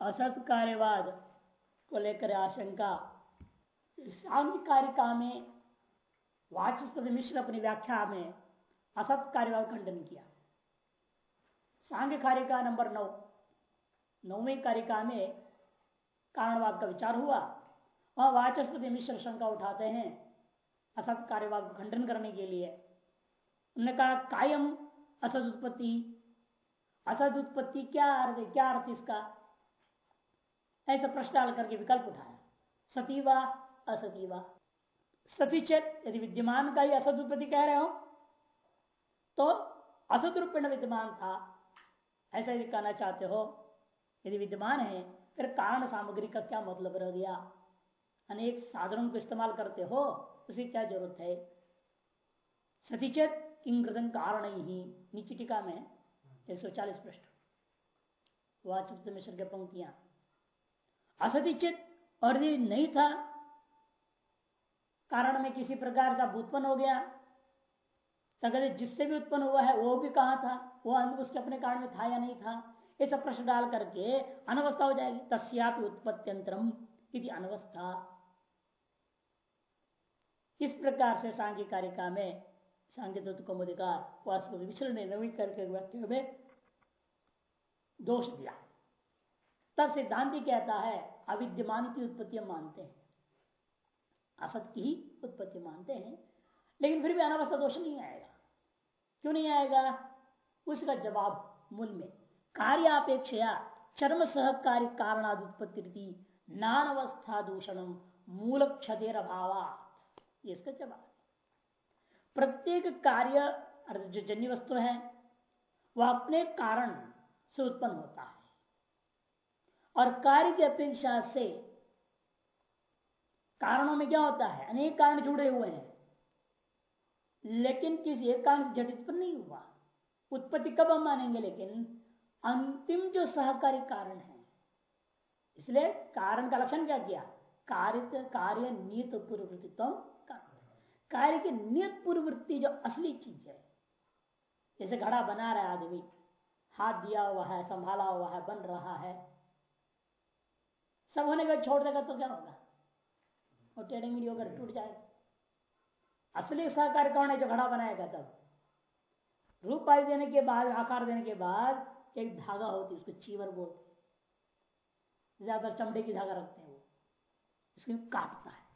असत कार्यवाद को लेकर आशंका। सांख्य कारिका में वाचस्पति मिश्र अपनी व्याख्या में असत कार्यवाद खंडन किया। सांख्य कारिका नंबर नौ, नौवीं कारिका में कारणवाद का विचार हुआ। वह वाचस्पति मिश्र शंका उठाते हैं असत कार्यवाद को खंडन करने के लिए। उन्होंने कहा, कायम असद उत्पत्ति असद उत्पत्ति क्या अर्थ क्या अर्थ इसका? ऐसा प्रश्न डाल करके विकल्प उठाया। सतीवा, असतीवा। सतीचेत यदि विद्यमान का ही असद उत्पत्ति कह रहे हो तो असद रूपेण विद्यमान था। ऐसा यदि कहना चाहते हो, यदि विद्यमान है, फिर कारण सामग्री का क्या मतलब रह गया? अनेक साधनों को इस्तेमाल करते हो, उसे क्या ज़रूरत है? सतीचेत किंकृतन कारण ही नीचे टीका में एक सौ चालीस पृष्ठ वाचित मिश्र के पंक्तियाँ। असतिचित और यदि नहीं था। कारण में किसी प्रकार से उत्पन्न हो गया। तो जिससे भी उत्पन्न हुआ है, वो भी कहा था? वो उसके अपने कारण में था या नहीं था? ये सब प्रश्न डाल करके अनवस्था हो जाएगी। तस्यापि उत्पत्त्यंतरम यदि अनवस्था। इस प्रकार से सांघिक कारिका में सांकेत कौमुदिकार वास्तव विचरण करके वाक्य में दोष दिया। तब सिद्धांति कहता है, अविद्यमान की उत्पत्ति मानते हैं। असत की ही उत्पत्ति मानते हैं। लेकिन फिर भी अनावस्था दोष नहीं आएगा। क्यों नहीं आएगा? उसका जवाब मूल में कार्यापेक्षा चर्म सहकारी कारणाद उत्पत्ति नानवस्था दूषणम मूल क्षतिर अभाव इसका जवाब प्रत्येक कार्य जो जन्य वस्तु है, वह अपने कारण से उत्पन्न होता है। और कार्य की अपेक्षा से कारणों में क्या होता है? अनेक कारण जुड़े हुए हैं। लेकिन किसी एक कारण से झटित पर नहीं हुआ। उत्पत्ति कब हम मानेंगे? लेकिन अंतिम जो सहकारी कारण है। इसलिए कारण का लक्षण क्या किया? कार्य कार्य नियत पूर्ववृत्तित्व कार्य की नियत पूर्ववृत्ति जो असली चीज़ है। जैसे घड़ा बना रहा है आदमी। हाथ दिया हुआ है, संभाला हुआ है, बन रहा है। सब होने के बाद छोड़ देगा तो क्या होगा? और टेढ़ी मीडी होकर टूट जाएगा असली सहकारी कौन है जो घड़ा बनाएगा तब? रूप आदि देने के बाद, आकार देने के बाद एक धागा होती है, उसको चीवर बोलते ज़्यादा चमड़े की धागा रखते हैं वो। इसको काटता है।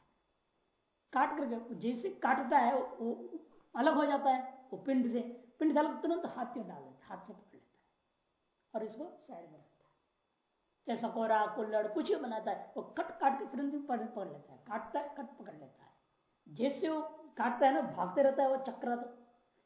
काट करके, जैसे काटता है, वो अलग हो जाता है, वो पिंड से। पिंड से अलग तुरंत हाथ में डाल देता हाथ से पकड़ लेता है। और इसको साइड में रखता है जैसा कोरा, कुल्लड़, कुछ भी बनाता है, वो कट काट के तुरंत पकड़ लेता है, काटता है, कट पकड़ लेता है। जैसे वो काटता है ना, भागते रहता है वो चक्र तो।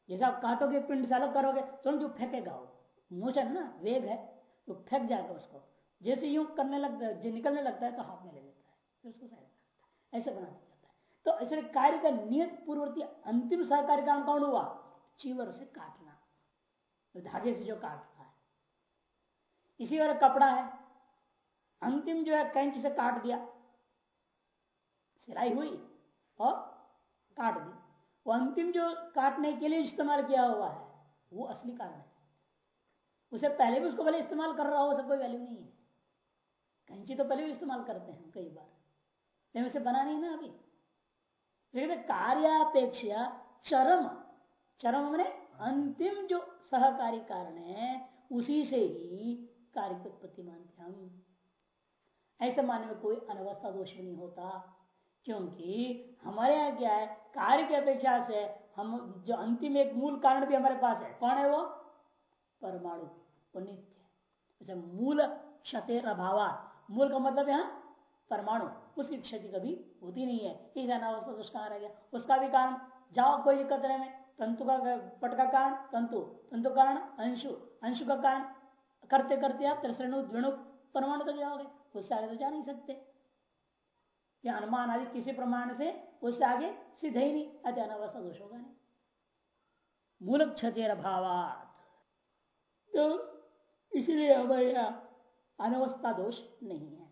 जैसे आप काटोगे, पिंड से अलग करोगे, तुरंत जो फेंकेगा वो। मोशन ना, वेग है तो फेंक जाएगा उसको। जैसे यूँ करने लगता है निकलने लगता है तो हाथ में ले लेता है, फिर उसको ऐसे बना जाता है। तो ऐसे कार्य का नियत पूर्ववर्ती अंतिम सहकार्य काम कौन हुआ? चीवर से काटना। धागे से जो काट रहा है। इसी तरह कपड़ा है। अंतिम जो है कैंच से काट दिया। सिलाई हुई और काट दी। वो अंतिम जो काटने के लिए इस्तेमाल किया हुआ है, वो असली कारण है। उसे पहले भी उसको भले इस्तेमाल कर रहा हो सब कोई वैल्यू नहीं है। कैंची तो पहले भी इस्तेमाल करते हैं कई बार। लेकिन उसे बना नहीं ना अभी। कार्यापेक्षा चरम चरम मैंने अंतिम जो सहकारी कारण है, उसी से ही कार्य की उत्पत्ति मानते हम। ऐसे मानने में कोई अनवस्था दोष भी नहीं होता, क्योंकि हमारे यहाँ क्या है, कार्य की अपेक्षा से हम जो अंतिम एक मूल कारण भी हमारे पास है, कौन है वो? परमाणु नित्य मूल क्षतिर अभाव मूल का मतलब यहाँ परमाणु। उसकी क्षति कभी होती नहीं है। इस अनावस्था दोष कहाँ रह गया? उसका भी कारण, जाओ कोई कतरे में, तंतु का पट का कारण, तंतु। तंतु कारण अंशु। अंशु का कारण करते करते आप त्रिश्रेणु द्विणु, परमाणु तक जाओगे। उससे आगे तो जा नहीं सकते। या अनुमान आदि किसी प्रमाण से उससे आगे सिद्ध ही नहीं, अति अनावस्था दोष होगा नहीं। मूल क्षतिर अभावात। तो इसलिए हमारे अनवस्था दोष नहीं है।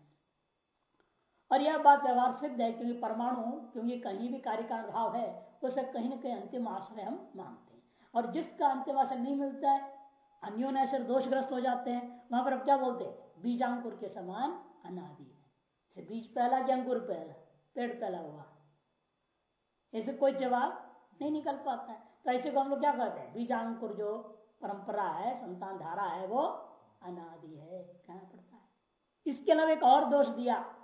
और यह बात व्यवहार सिद्ध है, क्योंकि परमाणु, क्योंकि कहीं भी कार्य का अभाव है, उसे कहीं ना कहीं अंतिम आश्रय हम मानते हैं। और जिसका अंतिम आश्रय नहीं मिलता है, अन्योन्याश्रय दोषग्रस्त हो जाते हैं। वहाँ पर अब क्या बोलते हैं? बीजांकुर के समान अनादि है। बीज पहला कि अंकुर पहला, पेड़ पहला हुआ। ऐसे कोई जवाब नहीं निकल पाता है। तो ऐसे को हम लोग क्या कहते हैं? बीजांकुर जो परंपरा है, संतान धारा है, वो अनादि है, कहना पड़ता है। इसके अलावा एक और दोष दिया,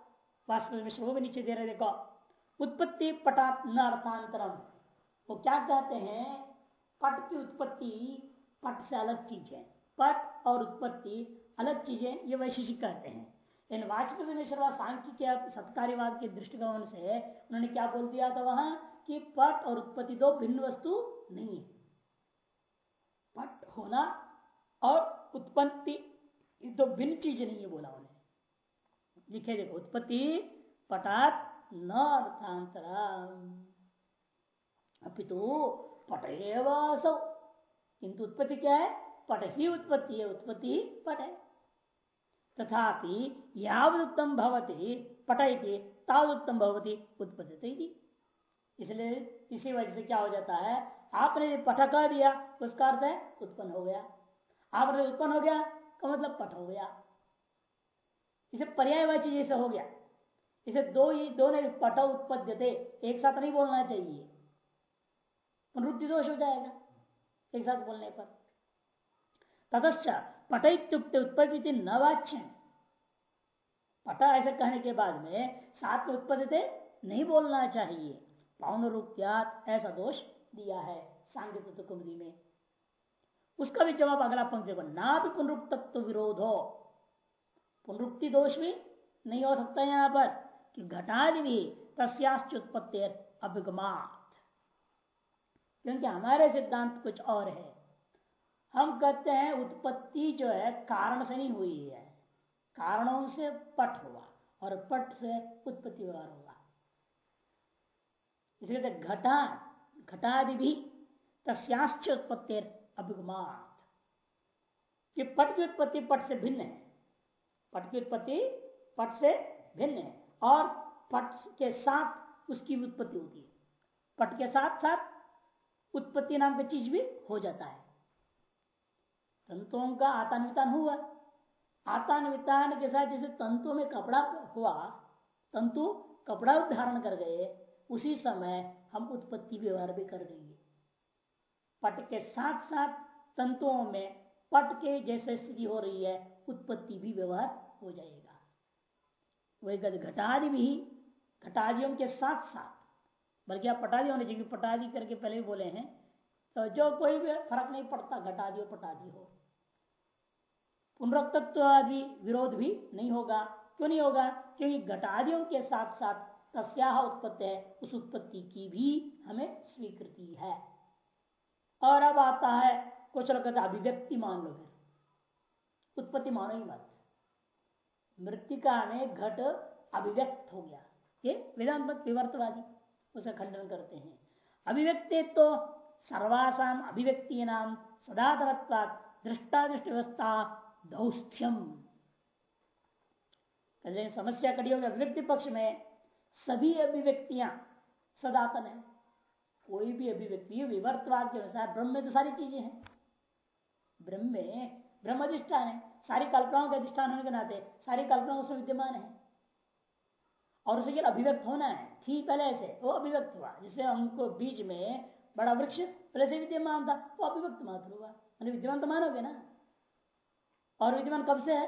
वास्तव में वो भी नीचे दे रहे देखो। उत्पत्ति पटात न अर्थांतरम वो क्या कहते हैं? पट की उत्पत्ति, पट से अलग चीज़। है पट और उत्पत्ति अलग चीज़ें, ये वैशिष्ट कहते हैं। इन वाचस्पति मिश्रा सांख्य के सत्कार्यवाद के दृष्टिकोण से उन्होंने क्या बोल दिया था वहाँ? कि पट और उत्पत्ति दो भिन्न वस्तु नहीं है। पट होना और उत्पत्ति दो भिन्न चीज़ नहीं है बोला उन्हें लिखे देखो, उत्पत्ति, पटात न अपितु पट किंतु उत्पत्ति क्या है? पट ही उत्पत्ति है, उत्पत्ति पट है। तथापि यावद उत्तम भवती पटयती तावद उत्तम भवती उत्पत्ति इसलिए, इसी वजह से क्या हो जाता है, आपने पटका दिया, उसका अर्थ है उत्पन्न हो गया। आपने उत्पन्न हो गया, का मतलब पट हो गया। इसे पर्यायवाची जैसे हो गया। इसे दो ही, दोनों पट उत्पद्यते, एक साथ नहीं बोलना चाहिए। पुनरुक्ति दोष हो जाएगा, एक साथ बोलने पर। ततश्च पटयुक्त उत्पत्ति न वाच्य पटा ऐसे कहने के बाद में साथ में उत्पत्ति नहीं बोलना चाहिए। पौनरुक्त्यात ऐसा दोष दिया है कुमरी में। उसका भी जवाब अगला पंक्ति पर ना भी पुनरुक्तत्व विरोध हो। पुनरुक्ति दोष भी नहीं हो सकता यहाँ पर, कि घटादि भी तस्याश्च उत्पत्ति अभिगमात। क्योंकि हमारे सिद्धांत कुछ और है। हम कहते हैं उत्पत्ति जो है कारण से नहीं हुई है। कारणों से पट हुआ और पट से उत्पत्ति व्यवहार होगा इसलिए घटा, घटादि भी तस्याश्च उत्पत्ति अभिगमात। ये पट की उत्पत्ति पट से भिन्न है। पट की उत्पत्ति पट से भिन्न है और पट के साथ उसकी उत्पत्ति होती है। पट के साथ साथ उत्पत्ति नाम का चीज़ भी हो जाता है। तंतुओं का आतान्वितान हुआ। आतान्वितान के साथ जैसे तंतुओं में कपड़ा हुआ, तंतु कपड़ा धारण कर गए, उसी समय हम उत्पत्ति व्यवहार भी कर देंगे। पट के साथ साथ तंतुओं में पट के जैसे स्थिति हो रही है, उत्पत्ति भी व्यवहार हो जाएगा। वही घटादि भी, घटादियों के साथ साथ बल्कि आप पटादी होने चाहिए, पटादी करके पहले भी बोले हैं तो जो कोई भी फ़र्क नहीं पड़ता घटादी हो पटादी हो। पुनरुक्तत्व आदि विरोध भी नहीं होगा। क्यों नहीं होगा? क्योंकि घटादियों के साथ साथ तस्या उत्पत्ति है, उस उत्पत्ति की भी हमें स्वीकृति है। और अब आता है कुछ लोग कहते अभिव्यक्ति मान लो फिर। उत्पत्ति मानो ही मत। मृतिका में घट अभिव्यक्त हो गया। ये वेदांत विवर्तवादी उसका खंडन करते हैं। अभिव्यक्ति तो सर्वासाम अभिव्यक्ति नाम सदातरत्वाद दृष्टादृष्ट व्यवस्था दौस्थ्यम समस्या कड़ी होगी अभिव्यक्ति पक्ष में सभी अभिव्यक्तियाँ सदातन है। कोई भी अभिव्यक्ति, विवर्तवाद के अनुसार ब्रह्म में तो सारी चीज़ें हैं। ब्रह्म में ब्रह्म अधिष्ठान है। सारी कल्पनाओं के अधिष्ठान होने के नाते सारी कल्पना उसमें विद्यमान है। और उसे अभिव्यक्त होना है। थी पहले से, वो अभिव्यक्त हुआ जिससे हमको बीच में बड़ा वृक्ष पहले से विद्यमान था, वो अभिव्यक्त मात्र हुआ। विद्यमान तो मानोगे ना? और विद्यमान कब से है?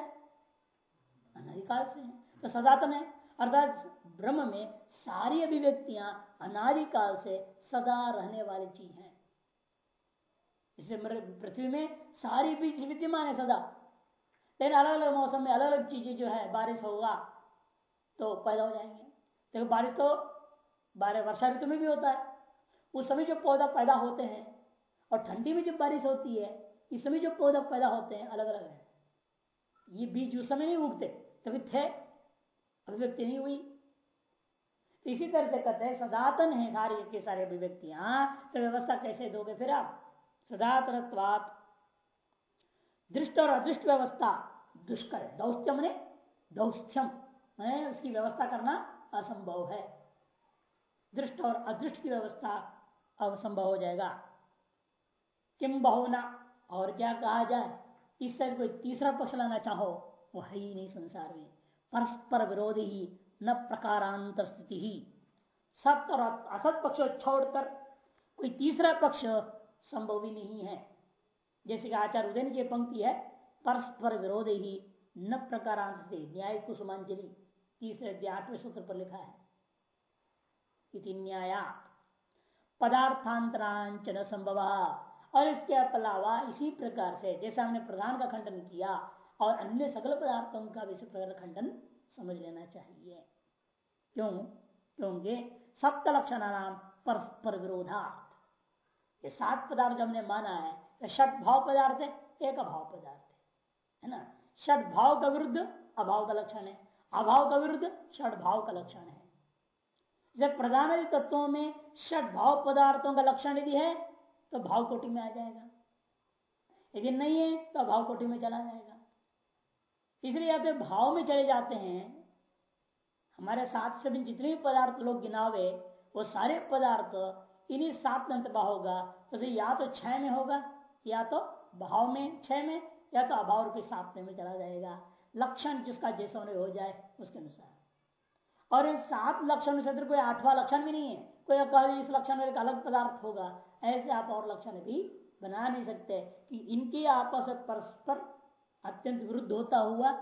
अनादिकाल से है। तो सदातन है, अर्थात ब्रह्म में सारी अभिव्यक्तियाँ अनादिकाल से सदा रहने वाली चीज़ है। इससे पृथ्वी में सारी बीज विद्यमान है सदा। लेकिन अलग अलग मौसम में अलग अलग चीज़ें जो है, बारिश होगा तो पैदा हो जाएँगे। देखो बारिश तो बारह, वर्षा ऋतु में भी होता है। उस समय जो पौधा पैदा होते हैं और ठंडी में जब बारिश होती है, इस समय जो पौधा पैदा होते हैं अलग अलग है। ये बीज उस समय नहीं उगते, तभी थे, अभिव्यक्ति नहीं हुई। तो इसी तरह से कहते हैं, सदातन है सारी के सारे अभिव्यक्तियाँ। तो व्यवस्था कैसे दोगे फिर आप? सदातनत्वात दृष्ट और अदृष्ट व्यवस्था, दुष्कर दौस्त्यम ने दौस्थ्यम उसकी व्यवस्था करना असंभव है। दृष्ट और अदृष्ट की व्यवस्था असंभव हो जाएगा। किम बहुना? और क्या कहा जाए? इस कोई तीसरा पक्ष लाना चाहो, वो है ही नहीं संसार में। परस्पर विरोधी ही, न प्रकारांतर स्थिति ही। सत्य और असत पक्ष छोड़कर कोई तीसरा पक्ष संभव ही नहीं है। जैसे कि आचार्य उदयन की पंक्ति है, परस्पर विरोध ही, न प्रकारांत न्याय कुसुमांजलि तीसरे आठवें सूत्र पर लिखा है। इति न्यायात पदार्थांतरांचन संभव। और इसके अलावा इसी प्रकार से जैसे हमने प्रधान का खंडन किया, और अन्य सकल पदार्थों का भी प्रकार खंडन समझ लेना चाहिए। क्यों? क्योंकि सप्त लक्षण नाम परस्पर विरोधार्थ ये सात पदार्थ हमने माना है तो षट भाव पदार्थ है एक अभाव पदार्थ है। ना? षट भाव का विरुद्ध अभाव का लक्षण है। अभाव का विरुद्ध षट भाव का लक्षण है। जब प्रधान तत्वों में षट भाव पदार्थों का लक्षण यदि है तो भाव कोटि में आ जाएगा। यदि नहीं है तो भाव कोटि में चला जाएगा। इसलिए यहाँ पे भाव में चले जाते हैं। हमारे साथ से भी जितने भी पदार्थ लोग गिनावे, वो सारे पदार्थ इन्हीं सात में अंतर्भा होगा। तो या तो छह में होगा, या तो भाव में छह में, या तो अभाव रूपी सात में चला जाएगा। लक्षण जिसका जैसा हो जाए, उसके अनुसार। और इन सात लक्षण से कोई आठवां लक्षण भी नहीं है। कोई कह इस लक्षण में एक अलग पदार्थ होगा, ऐसे आप और लक्षण भी बना नहीं सकते कि इनके आपस परस्पर अत्यंत विरुद्ध होता हुआ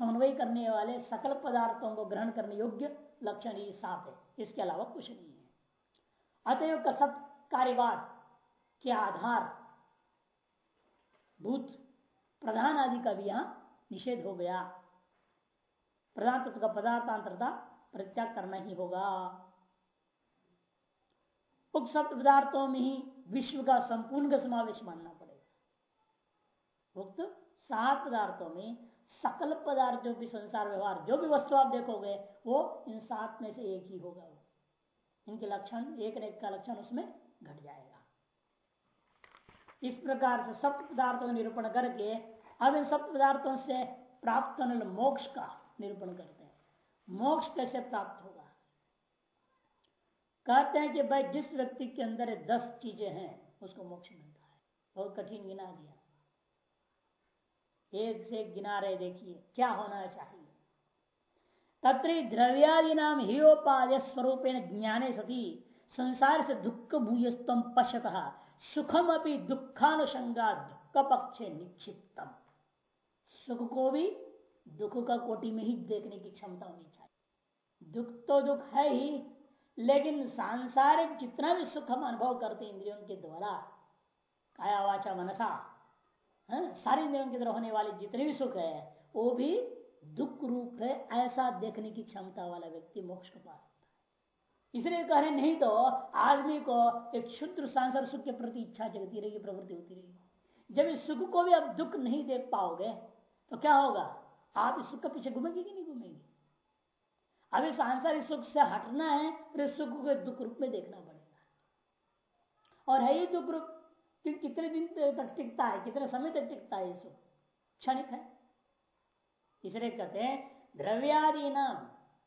समन्वय करने वाले सकल पदार्थों को ग्रहण करने योग्य लक्षण ही सात है। इसके अलावा कुछ नहीं है। अतएव का सत कार्यवाद के आधार, भूत प्रधान आदि का भी यहाँ निषेध हो गया। प्रधान तत्व का पदार्थांतरता परित्याग करना ही होगा। सप्त पदार्थों में ही विश्व का संपूर्ण का समावेश मानना पड़ेगा। उक्त सात पदार्थों में सकल पदार्थ जो भी संसार व्यवहार, जो भी वस्तु आप देखोगे, वो इन सात में से एक ही होगा। इनके लक्षण, एक न एक का लक्षण उसमें घट जाएगा। इस प्रकार से सप्त पदार्थों का निरूपण करके, अब इन सप्त पदार्थों से प्राप्त मोक्ष का निरूपण करते हैं। मोक्ष कैसे प्राप्त होगा? कहते हैं कि भाई जिस व्यक्ति के अंदर दस चीज़ें हैं, उसको मोक्ष मिलता है। बहुत कठिन गिना दिया। एक से एक गिना रहे, देखिए, क्या होना चाहिए। तत्र द्रव्यादि नाम हियोपाय स्वरूप ज्ञाने सती, संसार से दुख भूयस्तम पश्यत, सुखम अपनी दुखानुषंगा दुख पक्ष निक्षिप्तम। सुख को भी दुख का कोटि में ही देखने की क्षमता होनी चाहिए। दुख तो दुख है ही लेकिन सांसारिक जितना भी सुख हम अनुभव करते इंद्रियों के द्वारा, काया वाचा मनसा, है, सारे इंद्रियों के द्वारा होने वाले जितने भी सुख है, वो भी दुख रूप है, ऐसा देखने की क्षमता वाला व्यक्ति मोक्ष को पा सकता है। इसलिए कह रहे नहीं तो आदमी को एक शुद्ध सांसार सुख के प्रति इच्छा जगती रहेगी, प्रवृत्ति होती रहेगी। जब इस सुख को भी आप दुख नहीं देख पाओगे तो क्या होगा? आप इस सुख के पीछे घूमेंगे कि नहीं घूमेंगे? अभी सांसारिक सुख से हटना है, फिर सुख को दुख रूप में देखना पड़ेगा। और है ही दुख रूप कितने दिन तक टिकता है, कितने समय तक टिकता है ये सुख? क्षणिक है। इसलिए कहते हैं द्रव्यादि नाम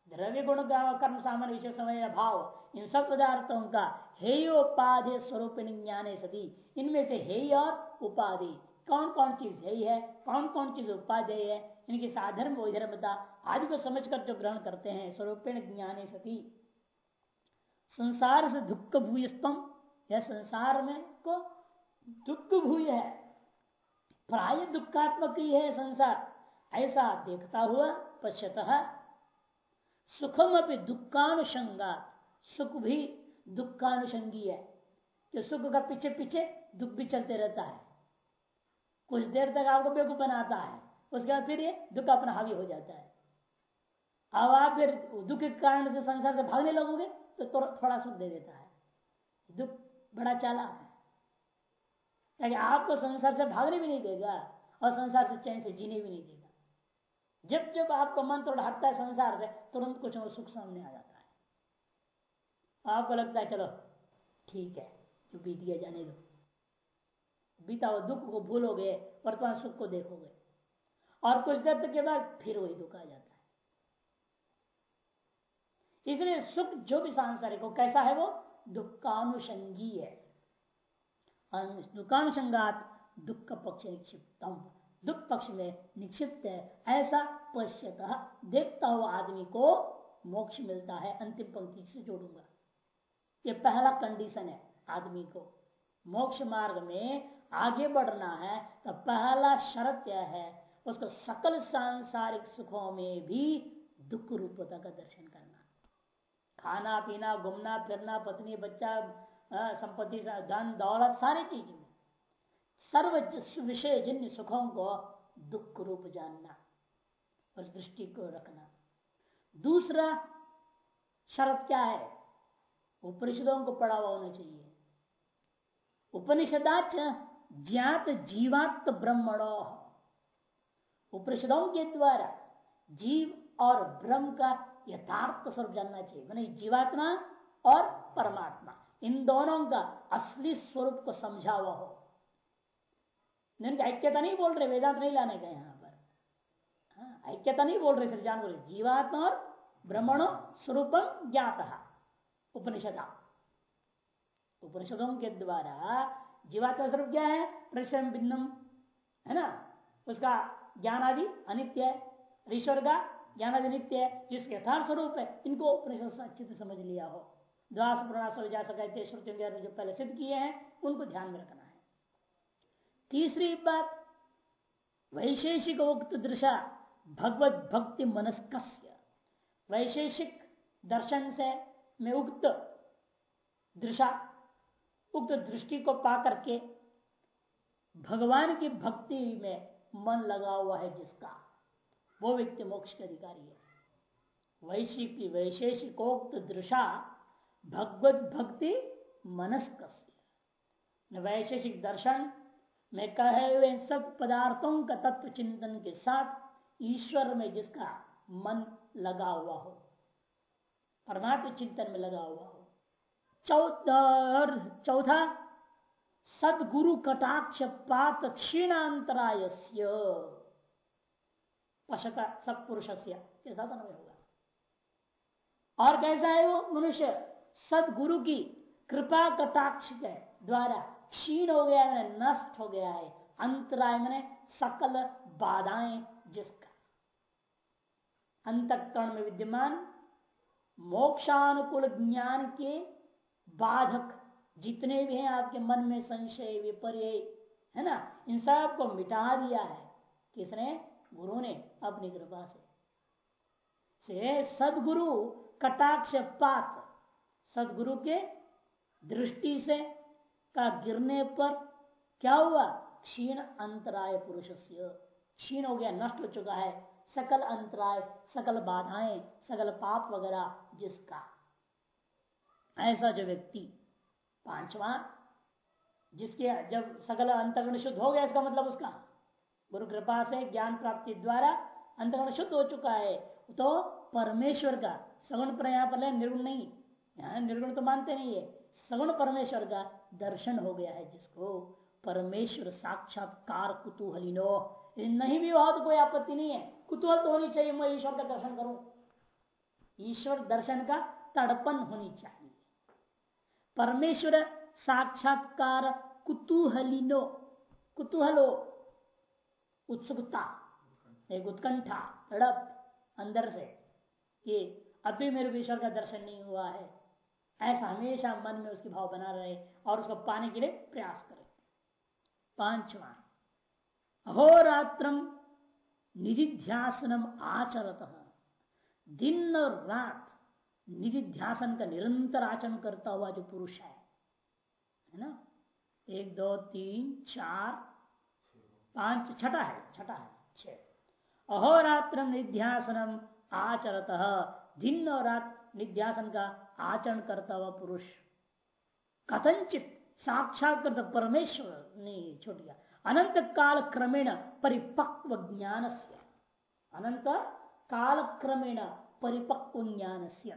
द्रव्य गुण कर्म, सामान्य विषय, समय भाव, इन सब पदार्थों का हेय उपाधि स्वरूप ज्ञान सदी इनमें से हेय और उपाधि। कौन कौन चीज़ हेय है? कौन कौन चीज़ उपाधेय है? इनकी साधर्म वैधर्मता आदि को समझकर जो ग्रहण करते हैं, स्वरूपेण ज्ञाने सती। संसार से दुख भूयस्तम यह संसार में को दुख भूय है। प्राय दुखात्मक ही है संसार। ऐसा देखता हुआ पश्यत सुखम अपनी दुखानुषंगा सुख भी दुखानुषंगी है। कि सुख का पीछे पीछे दुख भी चलते रहता है। कुछ देर तक आपको बेकूफ बनाता है। उसके बाद फिर ये दुख अपना हावी हो जाता है। अब आप फिर दुख के कारण से संसार से भागने लगोगे तो थोड़ा सुख दे देता है। दुख बड़ा चाला है। ताकि आपको संसार से भागने भी नहीं देगा, और संसार से चैन से जीने भी नहीं देगा। जब जब आपको मन थोड़ा हटता है संसार से, तुरंत कुछ और सुख सामने आ जाता है। आपको लगता है, चलो, ठीक है, जो बीत गया जाने दो। बीता हुआ दुख को भूलोगे, वर्तमान सुख को देखोगे। और कुछ देर तक के बाद फिर वही दुख आ जाता है। इसलिए सुख जो भी सांसारिक हो, कैसा है वो? दुखानुषंगी है। दुखानुषंगात दुख पक्ष निक्षिप्तम। दुख पक्ष में निक्षिप्त है, ऐसा पश्यत देखता हुआ आदमी को मोक्ष मिलता है, अंतिम पंक्ति से जोड़ूँगा। ये पहला कंडीशन है आदमी को। मोक्ष मार्ग में आगे बढ़ना है तो पहला शर्त यह है उसको सकल सांसारिक सुखों में भी दुख रूपता का दर्शन करना। खाना, पीना, घूमना, फिरना, पत्नी, बच्चा संपत्ति धन, दौलत, सारी चीज़। में सर्व विषय जिन सुखों को दुख रूप जानना उस दृष्टि को रखना। दूसरा शर्त क्या है? उपनिषदों को पढ़ा हुआ होना चाहिए। उपनिषदाच ज्ञात जीवात्म ब्रह्मणो। उपनिषदों के द्वारा जीव और ब्रह्म का यथार्थ स्वरूप जानना चाहिए। मैंने जीवात्मा और परमात्मा इन दोनों का असली स्वरूप को समझा हुआ हो ऐक्यता नहीं बोल रहे वेदांत नहीं लाने गए यहाँ पर। हाँ, ऐक्यता नहीं बोल रहे जान बोले। जीवात्मा और ब्रह्मणो स्वरूपम ज्ञात उपनिषदा। उपनिषदों के द्वारा जीवात्मा स्वरूप क्या है? परिश्रम भिन्नम है ना? उसका ज्ञान आदि अनित्य है। ईश्वर का ज्ञान आदि नित्य है, जिसके यथार्थ स्वरूप है, इनको उपनिषद अच्छे से समझ लिया हो। द्वास प्रणास जो पहले सिद्ध किए हैं, उनको ध्यान में रखना है। तीसरी बात, वैशेषिक उक्त दृशा, भगवत भक्ति मनस्क वैशेषिक दर्शन से में उक्त दृशा, उक्त दृष्टि को पा करके भगवान की भक्ति में मन लगा हुआ है जिसका। वो व्यक्ति मोक्ष के अधिकारी है। वैशिक वैशेषिकोक्त दृशा भगवत भक्ति मनस्क वैशेषिक दर्शन में कहे हुए सब पदार्थों का तत्व चिंतन के साथ ईश्वर में जिसका मन लगा हुआ हो, परमात्मा चिंतन में लगा हुआ हो। चौथा सदगुरु कटाक्ष पात क्षीणांतराय पशक सत्पुरुष से होगा। और कैसा है वो मनुष्य? सदगुरु की कृपा कटाक्ष के द्वारा क्षीण हो गया है, नष्ट हो गया है। अंतराय मैंने सकल बाधाएँ जिसका। अंतकरण में विद्यमान मोक्षानुकूल ज्ञान के बाधक जितने भी हैं आपके मन में संशय, विपर्य, है ना? इन सबको मिटा दिया है। किसने? गुरु ने, अपनी कृपा से। से सदगुरु कटाक्ष पात। सदगुरु के दृष्टि से का गिरने पर क्या हुआ? क्षीण अंतराय पुरुष क्षीण हो गया, नष्ट हो चुका है। सकल अंतराय, सकल बाधाएँ, सकल पाप वगैरह जिसका। ऐसा जो व्यक्ति पांचवा, जिसके जब सकल अंतगण शुद्ध हो गया, इसका मतलब उसका। गुरु कृपा से ज्ञान प्राप्ति द्वारा अंतगण शुद्ध हो चुका है। तो परमेश्वर का, सगुण पर यहाँ पर निर्गुण नहीं। निर्गुण तो मानते नहीं है। सगुण परमेश्वर का दर्शन हो गया है जिसको। परमेश्वर साक्षात्कार कुतूहलिनो। नहीं भी हुआ तो कोई आपत्ति नहीं है। कुतूहल तो होनी चाहिए, मैं ईश्वर का दर्शन करूँ। ईश्वर दर्शन का तड़पन होनी चाहिए। परमेश्वर साक्षात्कार कुतूहलिनो, कुतूहलो, उत्सुकता एक उत्कंठा, तड़प, अंदर से। ये अभी मेरे ईश्वर का दर्शन नहीं हुआ है। ऐसा हमेशा मन में उसकी भाव बना रहे और उसको पाने के लिए प्रयास करे। पांचवा अहोरात्रम निधिध्यासनम आचरत। दिन और रात निधि ध्यासन का निरंतर आचरण करता हुआ जो पुरुष है है ना? एक, दो, तीन, चार, पाँच, छठा है छठा है छ अहोरात्र निध्यासनम आचरत। दिन और रात निध्यासन का आचरण करता हुआ पुरुष। कथनचित साक्षात्कृत परमेश्वर ने छोट गया अनंत काल क्रमेण परिपक्व ज्ञान से अनंत काल क्रमेण परिपक्व ज्ञान से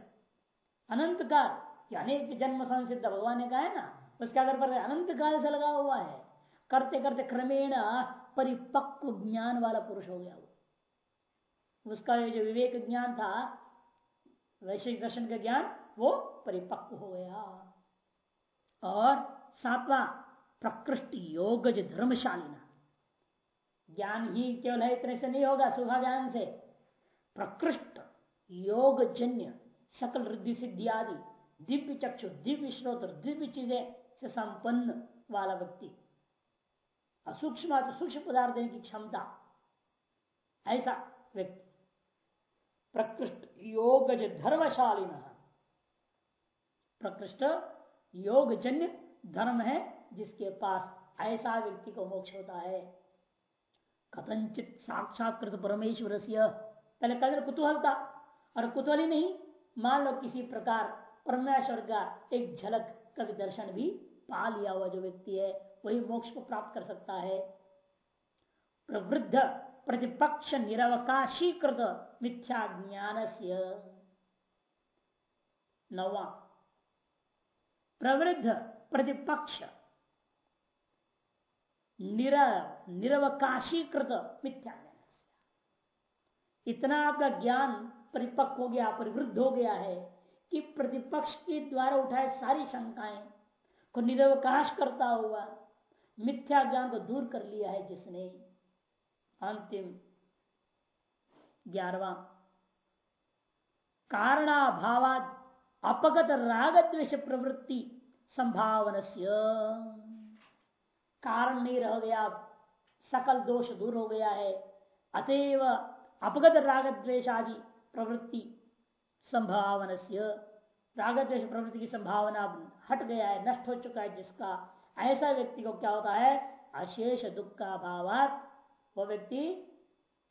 अनंत काल अनेक जन्म संसिद्ध भगवान ने कहा है ना, उसके आधार पर अनंत काल से लगा हुआ है। करते करते क्रमेण परिपक्व ज्ञान वाला पुरुष हो गया वो। उसका जो विवेक ज्ञान था, वैश्विक दर्शन का ज्ञान, वो परिपक्व हो गया। और सातवा, प्रकृष्ट योग धर्मशाली ज्ञान ही केवल है, इतने से नहीं होगा सुखा ज्ञान से। प्रकृष्ट योग जन्य सकल रिद्धि, सिद्धि आदि, दिव्य चक्षु, दिव्य श्रोत दिव्य चीज़ें से संपन्न वाला व्यक्ति। असूक्ष्म सूक्ष्म पदार्थ देने की क्षमता। ऐसा व्यक्ति। प्रकृष्ट योग धर्मशाली प्रकृष्ट योग जन्य धर्म है जिसके पास ऐसा व्यक्ति को मोक्ष होता है। कथनचित साक्षात्कृत परमेश्वर से पहले कदर कुतूहलता और कुतूहल नहीं मान लो किसी प्रकार परमेश्वर का एक झलक का दर्शन भी पा लिया हुआ जो व्यक्ति है, वही मोक्ष को प्राप्त कर सकता है। प्रवृद्ध, प्रतिपक्ष निरवकाशीकृत मिथ्या ज्ञान से नवा। प्रवृद्ध, प्रतिपक्ष, निर निरवकाशीकृत मिथ्या ज्ञान इतना आपका ज्ञान परिपक्व हो गया, परिवृद्ध हो गया है कि प्रतिपक्ष के द्वारा उठाए सारी शंकाएँ को निरवकाश करता हुआ मिथ्या ज्ञान को दूर कर लिया है जिसने। अंतिम ग्यारहवा। कारणाभावाद, अपगत राग द्वेश प्रवृत्ति संभावन कारण नहीं रह गया सकल दोष दूर हो गया है। अतएव अपगत राग द्वेश आदि प्रवृत्ति संभावना से द्वेश प्रवृत्ति की संभावना हट गया है, नष्ट हो चुका है जिसका, ऐसा व्यक्ति को क्या होता है? अशेष दुख का अभाव वो व्यक्ति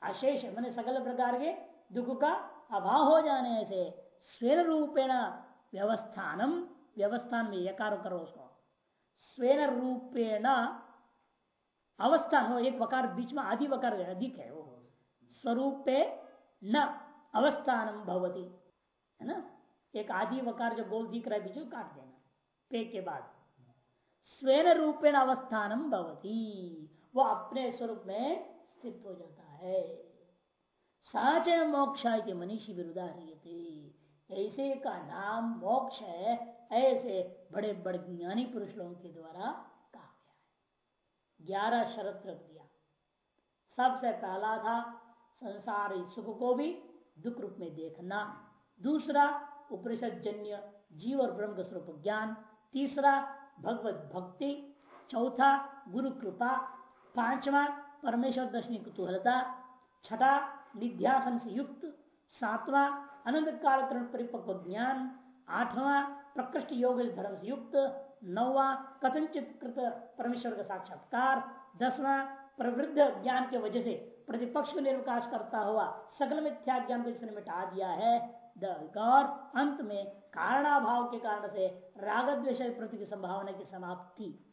अशेष, मैंने सकल प्रकार के दुख का अभाव हो जाने से स्वेन रूपेण व्यवस्थानम, व्यवस्थान में यकार करो उसको। स्वेन रूपेण अवस्थान हो एक वकार, बीच में आदि वकार अधिक है वो। स्वरूपे न। अवस्थान भवती, है ना? एक आदि वकार जो गोल दिख रहा है बीच काट देना, पे के बाद। स्वेन रूपेण अवस्थानम भवती, वो अपने स्वरूप में स्थित हो जाता है। साच मोक्षा के मनीषी विरुद्धारियते ऐसे का नाम मोक्ष है, ऐसे बड़े बड़े ज्ञानी पुरुष लोगों के द्वारा कहा गया है। ग्यारह शरत रख दिया। सबसे पहला था संसार सुख को भी दुख रूप में देखना। दूसरा उपनिषद जन्य जीव और ब्रह्म स्वरूप ज्ञान। तीसरा, भगवत भक्ति। चौथा, गुरु कृपा। पांचवा, परमेश्वर दर्शनी कुतूहलता। छठा निध्यासन से युक्त। सातवां, अनंत काल परिपक्व ज्ञान। आठवां, प्रकृष्ट योग धर्म से युक्त। नौवा कथनचित कृत परमेश्वर का साक्षात्कार। दसवां, प्रवृद्ध ज्ञान के वजह से प्रतिपक्ष को निर्वकाश करता हुआ सकल मिथ्या ज्ञान को जिसने मिटा दिया है। और अंत में कारणाभाव के कारण से राग द्वेश प्रति की संभावना की समाप्ति।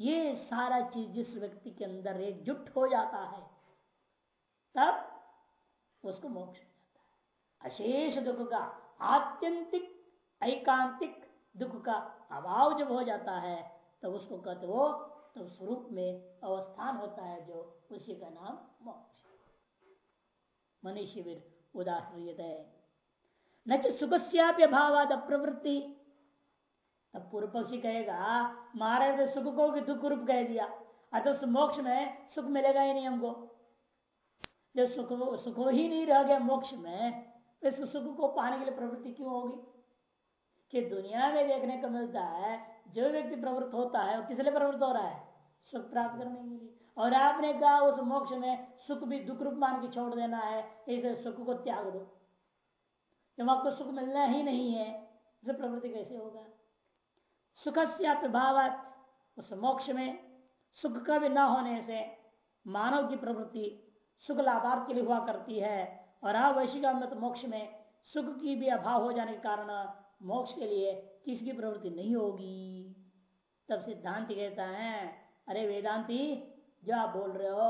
ये सारा चीज़ जिस व्यक्ति के अंदर एकजुट हो जाता है, तब उसको मोक्ष हो जाता है। अशेष दुख का, आत्यंतिक एकांतिक दुख का अभाव जब हो जाता है तो उसको कहते वो तो स्वरूप में अवस्थान होता है जो उसी का नाम मोक्ष। मनीषिविर उदाहरित है। न सुख प्रवृत्ति। तब पूर्व पक्षी कहेगा, महाराज ने सुख को भी दुख रूप कह दिया। अतः मोक्ष में सुख मिलेगा ही नहीं हमको। जब सुख सुख ही नहीं रह गया मोक्ष में तो इस सुख को पाने के लिए प्रवृत्ति क्यों होगी? कि दुनिया में देखने को मिलता है, जो व्यक्ति प्रवृत्त होता है, वो किस लिए प्रवृत्त हो रहा है? सुख प्राप्त करने के लिए। और आपने कहा उस मोक्ष में सुख भी दुख रूप मान के छोड़ देना है, इसे सुख को त्याग दो। जब आपको सुख मिलना ही नहीं है, उसे प्रवृत्ति कैसे होगा? सुख से प्रभाव उस मोक्ष में सुख का भी न होने से मानव की प्रवृत्ति सुख लाभार्थ के लिए हुआ करती है। और अवैशिका मत मोक्ष में सुख की भी अभाव हो जाने के कारण मोक्ष के लिए किसकी प्रवृत्ति नहीं होगी। तब सिद्धांत कहता है अरे वेदांति, जो आप बोल रहे हो,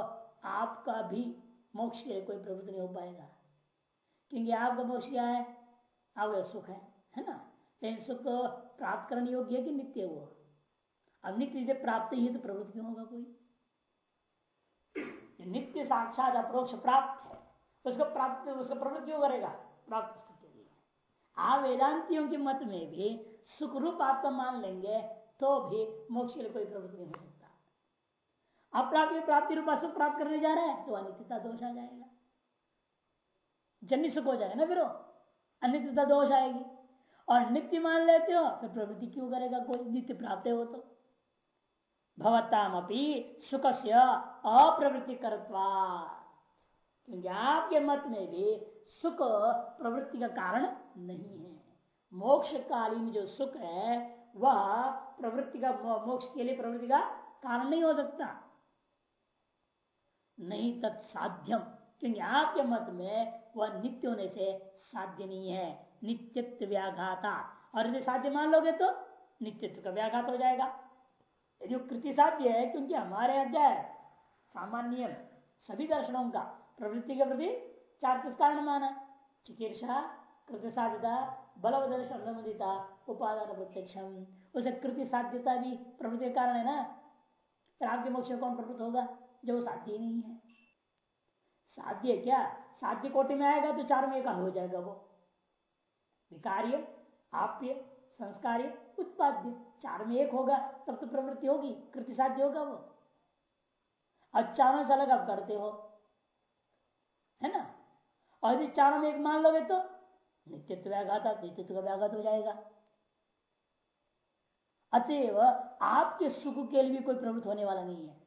आपका भी मोक्ष के लिए कोई प्रवृत्ति नहीं हो पाएगा। क्योंकि आपका मोक्ष क्या है? आपका सुख है है ना? लेकिन सुख प्राप्त करने योग्य है कि नित्य वो? अब नित्य से प्राप्त ही तो प्रवृत्ति क्यों होगा कोई? नित्य साक्षात अप्रोक्ष प्राप्त है, उसको प्राप्त, उसका प्रवृत्ति क्यों करेगा? प्राप्त स्थिति आप वेदांतियों के मत में भी सुख रूप आपका मान लेंगे तो भी मोक्ष के लिए कोई प्रवृत्ति नहीं हो सकता अप्राप्य प्राप्ति रूपा सुख प्राप्त करने जा रहा है तो अनित्यता दोष आ जाएगा। जन्य सुख हो जाएगा ना फिर अनित्यता दोष आएगी। और नित्य मान लेते हो, फिर प्रवृत्ति क्यों करेगा कोई? नित्य प्राप्त हो तो। भवताम अपनी सुख से अप्रवृत्ति क्योंकि आपके मत में भी सुख प्रवृत्ति का कारण नहीं है। मोक्ष कालीन जो सुख है, वह प्रवृत्ति का मोक्ष के लिए प्रवृत्ति का कारण नहीं हो सकता। नहीं तत्साध्यम क्योंकि आपके मत में वह नित्य होने से साध्य नहीं है। नित्यत्व व्याघाता। और यदि साध्य मान लोगे तो नित्यत्व का व्याघात हो जाएगा। यदि कृति साध्य है, क्योंकि हमारे अध्याय, सामान्य सभी दर्शनों का, प्रवृत्ति के प्रति चार कारण माना चिकित्सा कृति साध्यता बलवदल शरणता उपादान प्रत्यक्षम। उसे कृति साध्यता भी प्रवृत्ति कारण है ना? फिर आपके मोक्ष कौन प्रवृत्त होगा? जो साध्य नहीं है। साध्य क्या? साध्य कोटि में आएगा तो चार में का हो जाएगा वो। विकार्य, आप्य, संस्कार्य, उत्पाद्य चार में एक होगा, तब तो प्रवृत्ति होगी कृति साध्य होगा वो। अब चारों से अलग आप करते हो, है ना? और यदि चारों में एक मान लोगे तो नित्यत्व व्याघात नित्यत्व का व्याघात हो जाएगा। अतएव आपके सुख के लिए भी कोई प्रवृत्ति होने वाला नहीं है।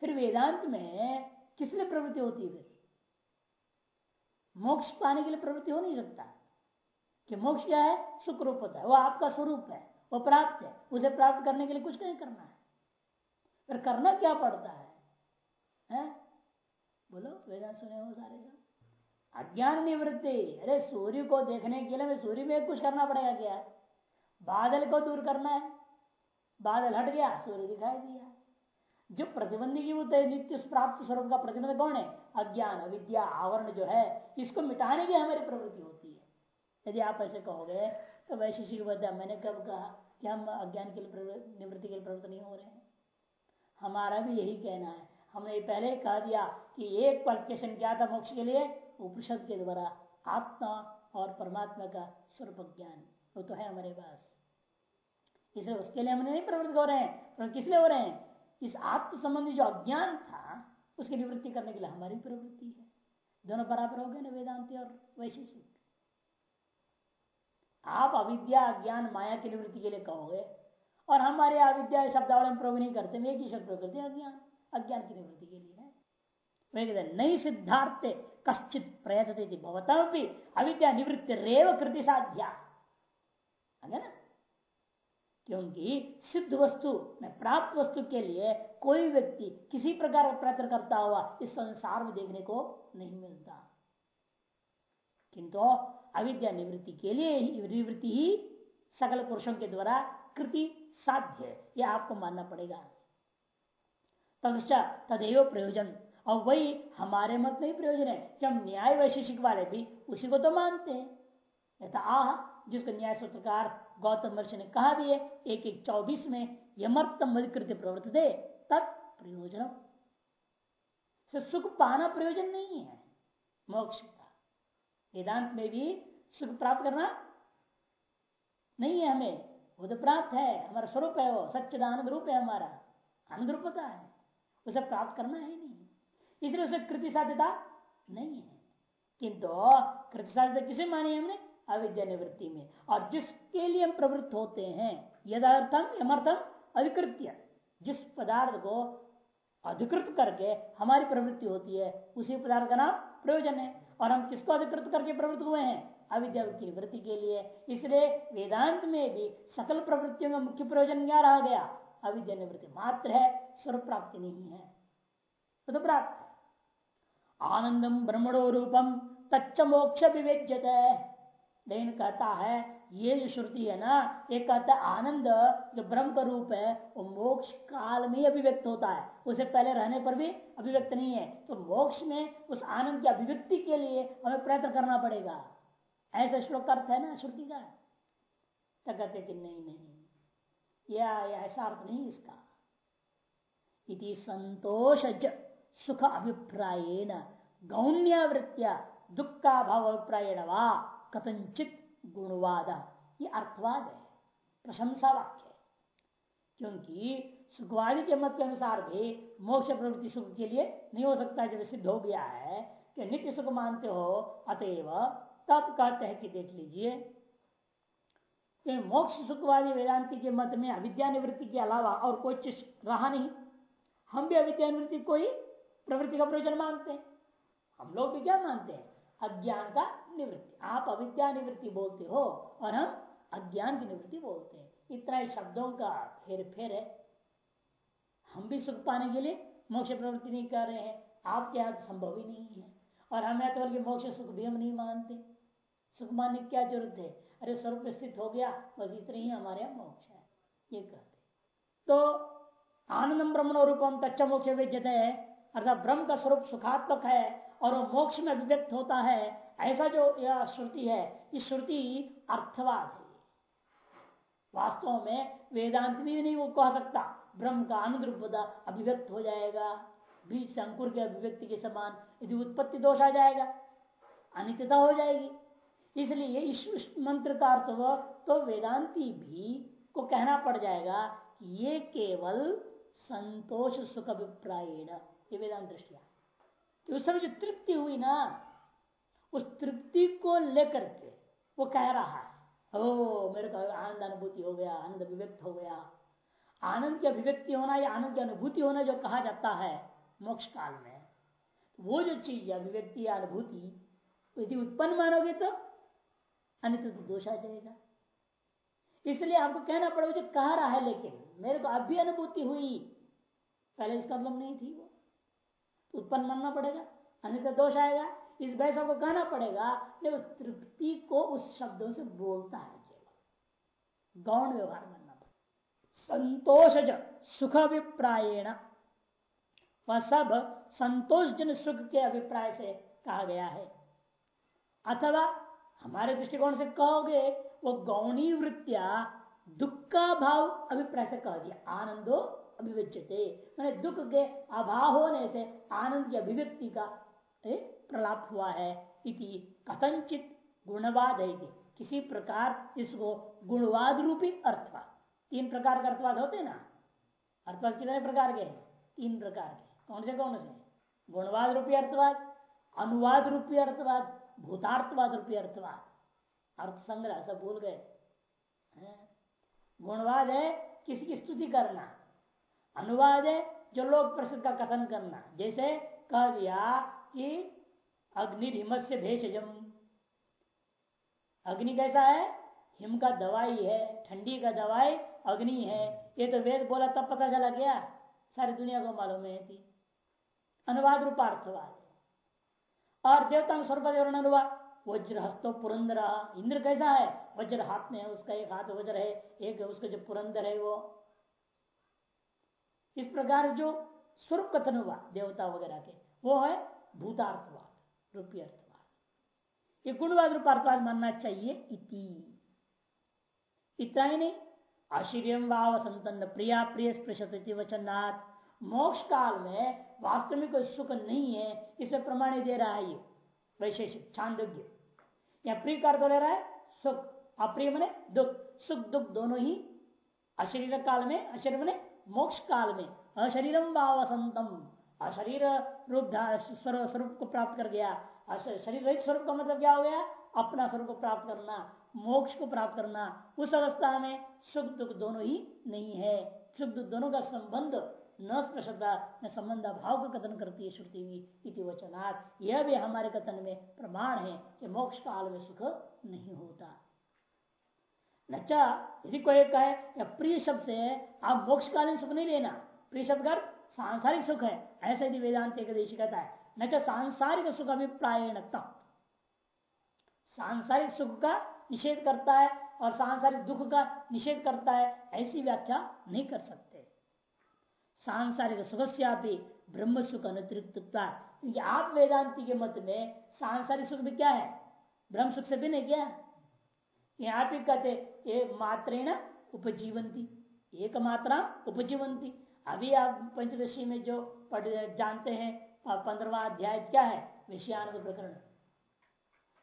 फिर वेदांत में किस लिए प्रवृत्ति होती है मोक्ष पाने के लिए प्रवृत्ति हो नहीं सकता। कि मोक्ष क्या है? सुख रूप होता है। वो आपका स्वरूप है। वो प्राप्त है। उसे प्राप्त करने के लिए कुछ नहीं करना है। फिर करना क्या पड़ता है, है? बोलो वेदांत सुने हो सारे सब अज्ञान निवृत्ति। अरे सूर्य को देखने के लिए सूर्य में कुछ करना पड़ेगा क्या? बादल को दूर करना है। बादल हट गया सूर्य दिखाई दिया। जो प्रतिबंध की होते नित्य प्राप्त स्वरूप का प्रतिबंध कौन है? अज्ञान, अविद्या, आवरण जो है, इसको मिटाने की हमारी प्रवृत्ति होती है। यदि आप ऐसे कहोगे तो वैशिष्ट बता मैंने कब कहा कि हम अज्ञान के लिए निवृत्ति के लिए प्रवृत्त नहीं हो रहे हैं। हमारा भी यही कहना है। हमने पहले कह दिया कि एक क्वालिफिकेशन क्या था मोक्ष के लिए उपनिषद के द्वारा आत्मा और परमात्मा का स्वरूप ज्ञान। वो तो है हमारे पास। इसलिए उसके लिए हमने नहीं प्रवृत्त हो रहे हैं किस लिए हो रहे हैं? इस आत्म संबंधी जो अज्ञान था, उसकी निवृत्ति करने के लिए हमारी प्रवृत्ति है। दोनों बराबर हो गए ना वेदांति और वैशेषिक? आप अविद्या, अज्ञान, माया की निवृत्ति के लिए कहोगे, और हमारे अविद्या शब्दावली प्रयोग नहीं करते एक ही शब्द करते अज्ञान। अज्ञान की निवृत्ति के लिए है। नई सिद्धार्थ कश्चित प्रयत्न भवता भी अविद्या निवृत्ति रेव कृति साध्या ना? क्योंकि सिद्ध वस्तु, में प्राप्त वस्तु के लिए कोई व्यक्ति किसी प्रकार का प्रयत्न करता हुआ इस संसार में देखने को नहीं मिलता। किंतु अविद्या निवृत्ति के लिए निवृत्ति ही सकल पुरुषों के द्वारा कृति साध्य यह आपको मानना पड़ेगा। तदश्चात तदेव प्रयोजन, और वही हमारे मत में ही प्रयोजन है कि हम न्याय वैशेषिक वाले भी उसी को तो मानते हैं। आह जिसको न्याय सूत्रकार गौतम महर्षि ने कहा भी है, एक एक चौबीस में यमर्थम अधिकृत प्रवृत्त दे तत्प्रयोजन सुख पाना प्रयोजन नहीं है, मोक्ष का। वेदांत में भी सुख प्राप्त करना नहीं है हमें, वो तो प्राप्त है, हमारा स्वरूप है वो, सच्चिदानंद रूप है हमारा आनंद रूपता है, उसे प्राप्त करना है नहीं। इसलिए उसे कृति साध्यता नहीं है। किंतु कृति साध्यता किसे मानी हमने? अविद्या निवृत्ति में। और जिसके लिए हम प्रवृत्त होते हैं, यदार्थम यमर्थम अधिकृत्य। जिस पदार्थ को अधिकृत करके हमारी प्रवृत्ति होती है, उसी पदार्थ का नाम प्रयोजन है। और हम किसको अधिकृत करके प्रवृत्त हुए हैं? अविद्या की निवृत्ति के लिए। इसलिए वेदांत में भी सकल प्रवृत्तियों का मुख्य प्रयोजन क्या रहा गया? अविद्या निवृत्ति मात्र है स्वर्ग प्राप्ति नहीं है। तो प्राप्त। आनंदम ब्रह्मणो रूपम तच्च मोक्ष विवेच्यते। लेकिन कहता है, ये जो श्रुति है ना, ये कहता है, आनंद जो ब्रह्म का रूप है, वो मोक्ष काल में ही अभिव्यक्त होता है। उसे पहले रहने पर भी अभिव्यक्त नहीं है। तो मोक्ष में उस आनंद की अभिव्यक्ति के लिए हमें प्रयत्न करना पड़ेगा। ऐसा श्लोक अर्थ है ना श्रुति का? तो कहते कि नहीं नहीं। यह ऐसा अर्थ नहीं इसका। इति संतोष सुख अभिप्राय अभिप्रायण गौण्यवृत्तिया दुख का भाव अभिप्रायण वा। कथनचित गुणवाद। ये अर्थवाद है, प्रशंसा वाक्य है। क्योंकि सुखवादी के मत के अनुसार भी मोक्ष प्रवृत्ति सुख के लिए नहीं हो सकता जब सिद्ध हो गया है कि नित्य सुख मानते हो, अतएव तब कहते हैं कि देख लीजिए। मोक्ष सुखवादी वेदांति के मत में अविद्यानिवृत्ति के अलावा और कोई चीज़ रहा नहीं। हम भी अविद्या निवृत्ति को ही प्रवृत्ति का प्रयोजन मानते हैं। हम लोग भी क्या मानते हैं? अज्ञान का निवृत्ति। आप अविद्या निवृत्ति बोलते हो और हम अज्ञान की निवृत्ति बोलते हैं। इतना ही शब्दों का फेर फेर है। हम भी सुख पाने के लिए मोक्ष प्रवृत्ति नहीं कर रहे हैं। आपके यहाँ संभव ही नहीं है। और हम या तो मोक्ष सुख भी हम नहीं मानते। सुख मानने की क्या ज़रूरत है? अरे स्वरूप स्थित हो गया, बस इतने ही हमारे यहाँ मोक्ष है। ये कहते तो आनंदम ब्रह्म रूपम तच्च मोक्ष विद्यते है। अर्थात ब्रह्म का स्वरूप सुखात्मक है। और वो मोक्ष में अभिव्यक्त होता है, ऐसा जो यह श्रुति है, इस श्रुति अर्थवाद है। वास्तव में वेदांत भी नहीं वो कह सकता। ब्रह्म का आनंद रूप अभिव्यक्त हो जाएगा, बीज से अंकुर के अभिव्यक्ति के समान यदि उत्पत्ति दोष आ जाएगा, अनित्यता हो जाएगी। इसलिए इस मंत्र का अर्थ तो वेदांति भी को कहना पड़ जाएगा ये केवल संतोष सुख अभिप्राय ये वेदांत दृष्टिया उस समय जो तृप्ति हुई ना, उस तृप्ति को लेकर के वो कह रहा है ओ मेरे को आनंद अनुभूति हो गया, आनंद अभिव्यक्त हो गया। आनंद की अभिव्यक्ति होना या आनंद की अनुभूति होना जो कहा जाता है मोक्ष काल में, वो जो चीज़ अभिव्यक्ति या अनुभूति यदि उत्पन्न मानोगे तो अन्य तो दोष आ जाएगा। इसलिए आपको कहना पड़ेगा जो कह रहा है, लेकिन मेरे को अभी अनुभूति हुई, पहले इसका मतलब नहीं थी वो। तो उत्पन्न मानना पड़ेगा, अन्य दोष आएगा, इस वैसा को कहना पड़ेगा लेकिन तृप्ति को उस शब्दों से बोलता है केवल। गौण व्यवहार मानना पड़ेगा। संतोष सुख अभिप्रायण वह सब संतोषजन सुख के अभिप्राय से कहा गया है। अथवा हमारे दृष्टिकोण से कहोगे, वो गौणी वृत्तिया दुख का भाव अभिप्राय से कह दिया। आनंदो अभिव्यचते मैंने दुख के अभाव होने से आनंद की अभिव्यक्ति का प्रलाप हुआ है। इति कथनचित गुणवाद है किसी प्रकार इसको गुणवाद रूपी अर्थवाद। तीन प्रकार का अर्थवाद होते ना? अर्थवाद कितने प्रकार के तीन प्रकार के। कौन से कौन से? गुणवाद रूपी अर्थवाद, अनुवाद रूपी अर्थवाद, भूतार्थवाद रूपी अर्थवाद। अर्थ संग्रह सब भूल गए। गुणवाद है किसी की स्तुति करना? अनुवाद है जो लोग प्रसिद्ध का कथन करना। जैसे कह दिया कि अग्नि हिम से भेषजम। अग्नि कैसा है? हिम का दवाई है, ठंडी का दवाई, अग्नि है। ये तो वेद बोला, तब पता चला गया सारी दुनिया को मालूम है थी अनुवाद रूपार्थवाद और देवता स्वरूप अनुवाद वज्र हस्तो पुरंदर। इंद्र कैसा है? वज्र हाथ में है, उसका एक हाथ वज्र है, एक उसका जो पुरंदर है वो। इस प्रकार जो स्वरूप कथन हुआ, देवता वगैरह के, वो है भूतार्थवाद रूपी अर्थवाद ये गुणवाद, रूपार्थवाद मानना चाहिए इति। इतना ही नहीं, आश्चर्य वाव संतन प्रिया प्रिय स्पृशति वचनात्। मोक्ष काल में वास्तविक सुख नहीं है, इसे प्रमाण दे रहा है ये वैशेषिक छांदोग्य। या प्रिय कर तो ले रहा है सुख, अप्रिय मने दुख। सुख, दुख दोनों ही अशरीर काल में अशरीर मने मोक्ष काल में अशरीरम वसंतम अशरीर रूप स्वरूप को प्राप्त कर गया। शरीर रहित स्वरूप का मतलब क्या हो गया? अपना स्वरूप को प्राप्त करना, मोक्ष को प्राप्त करना। उस अवस्था में सुख दुख दोनों ही नहीं है। सुख दुख दोनों का संबंध न स्पृशता न संबंध भाव का कथन करती है श्रुति इति वचनात्। यह भी हमारे कथन में प्रमाण है कि मोक्ष काल में सुख नहीं होता। नचा यदि कोई कहे प्रिय शब्द से आप मोक्षकालीन सुख नहीं लेना। प्रिय शब्द कर सांसारिक सुख है। ऐसे यदि वेदांत एक कहता है, न सांसारिक सुख अभिप्राय सांसारिक सुख का निषेध करता है और सांसारिक दुख का निषेध करता है, ऐसी व्याख्या नहीं कर सकते। सांसारिक सुख से भी ब्रह्म सुख अनुतिरिक्त क्योंकि आप वेदांति के मत में सांसारिक सुख भी क्या है? ब्रह्म सुख से भी नहीं क्या? यहाँ ही कहते ये मात्रेण उपजीवंती एक मात्रा उपजीवंती। अभी आप पंचदशी में जो पढ़, जानते हैं पंद्रवा अध्याय क्या है? विषयान प्रकरण।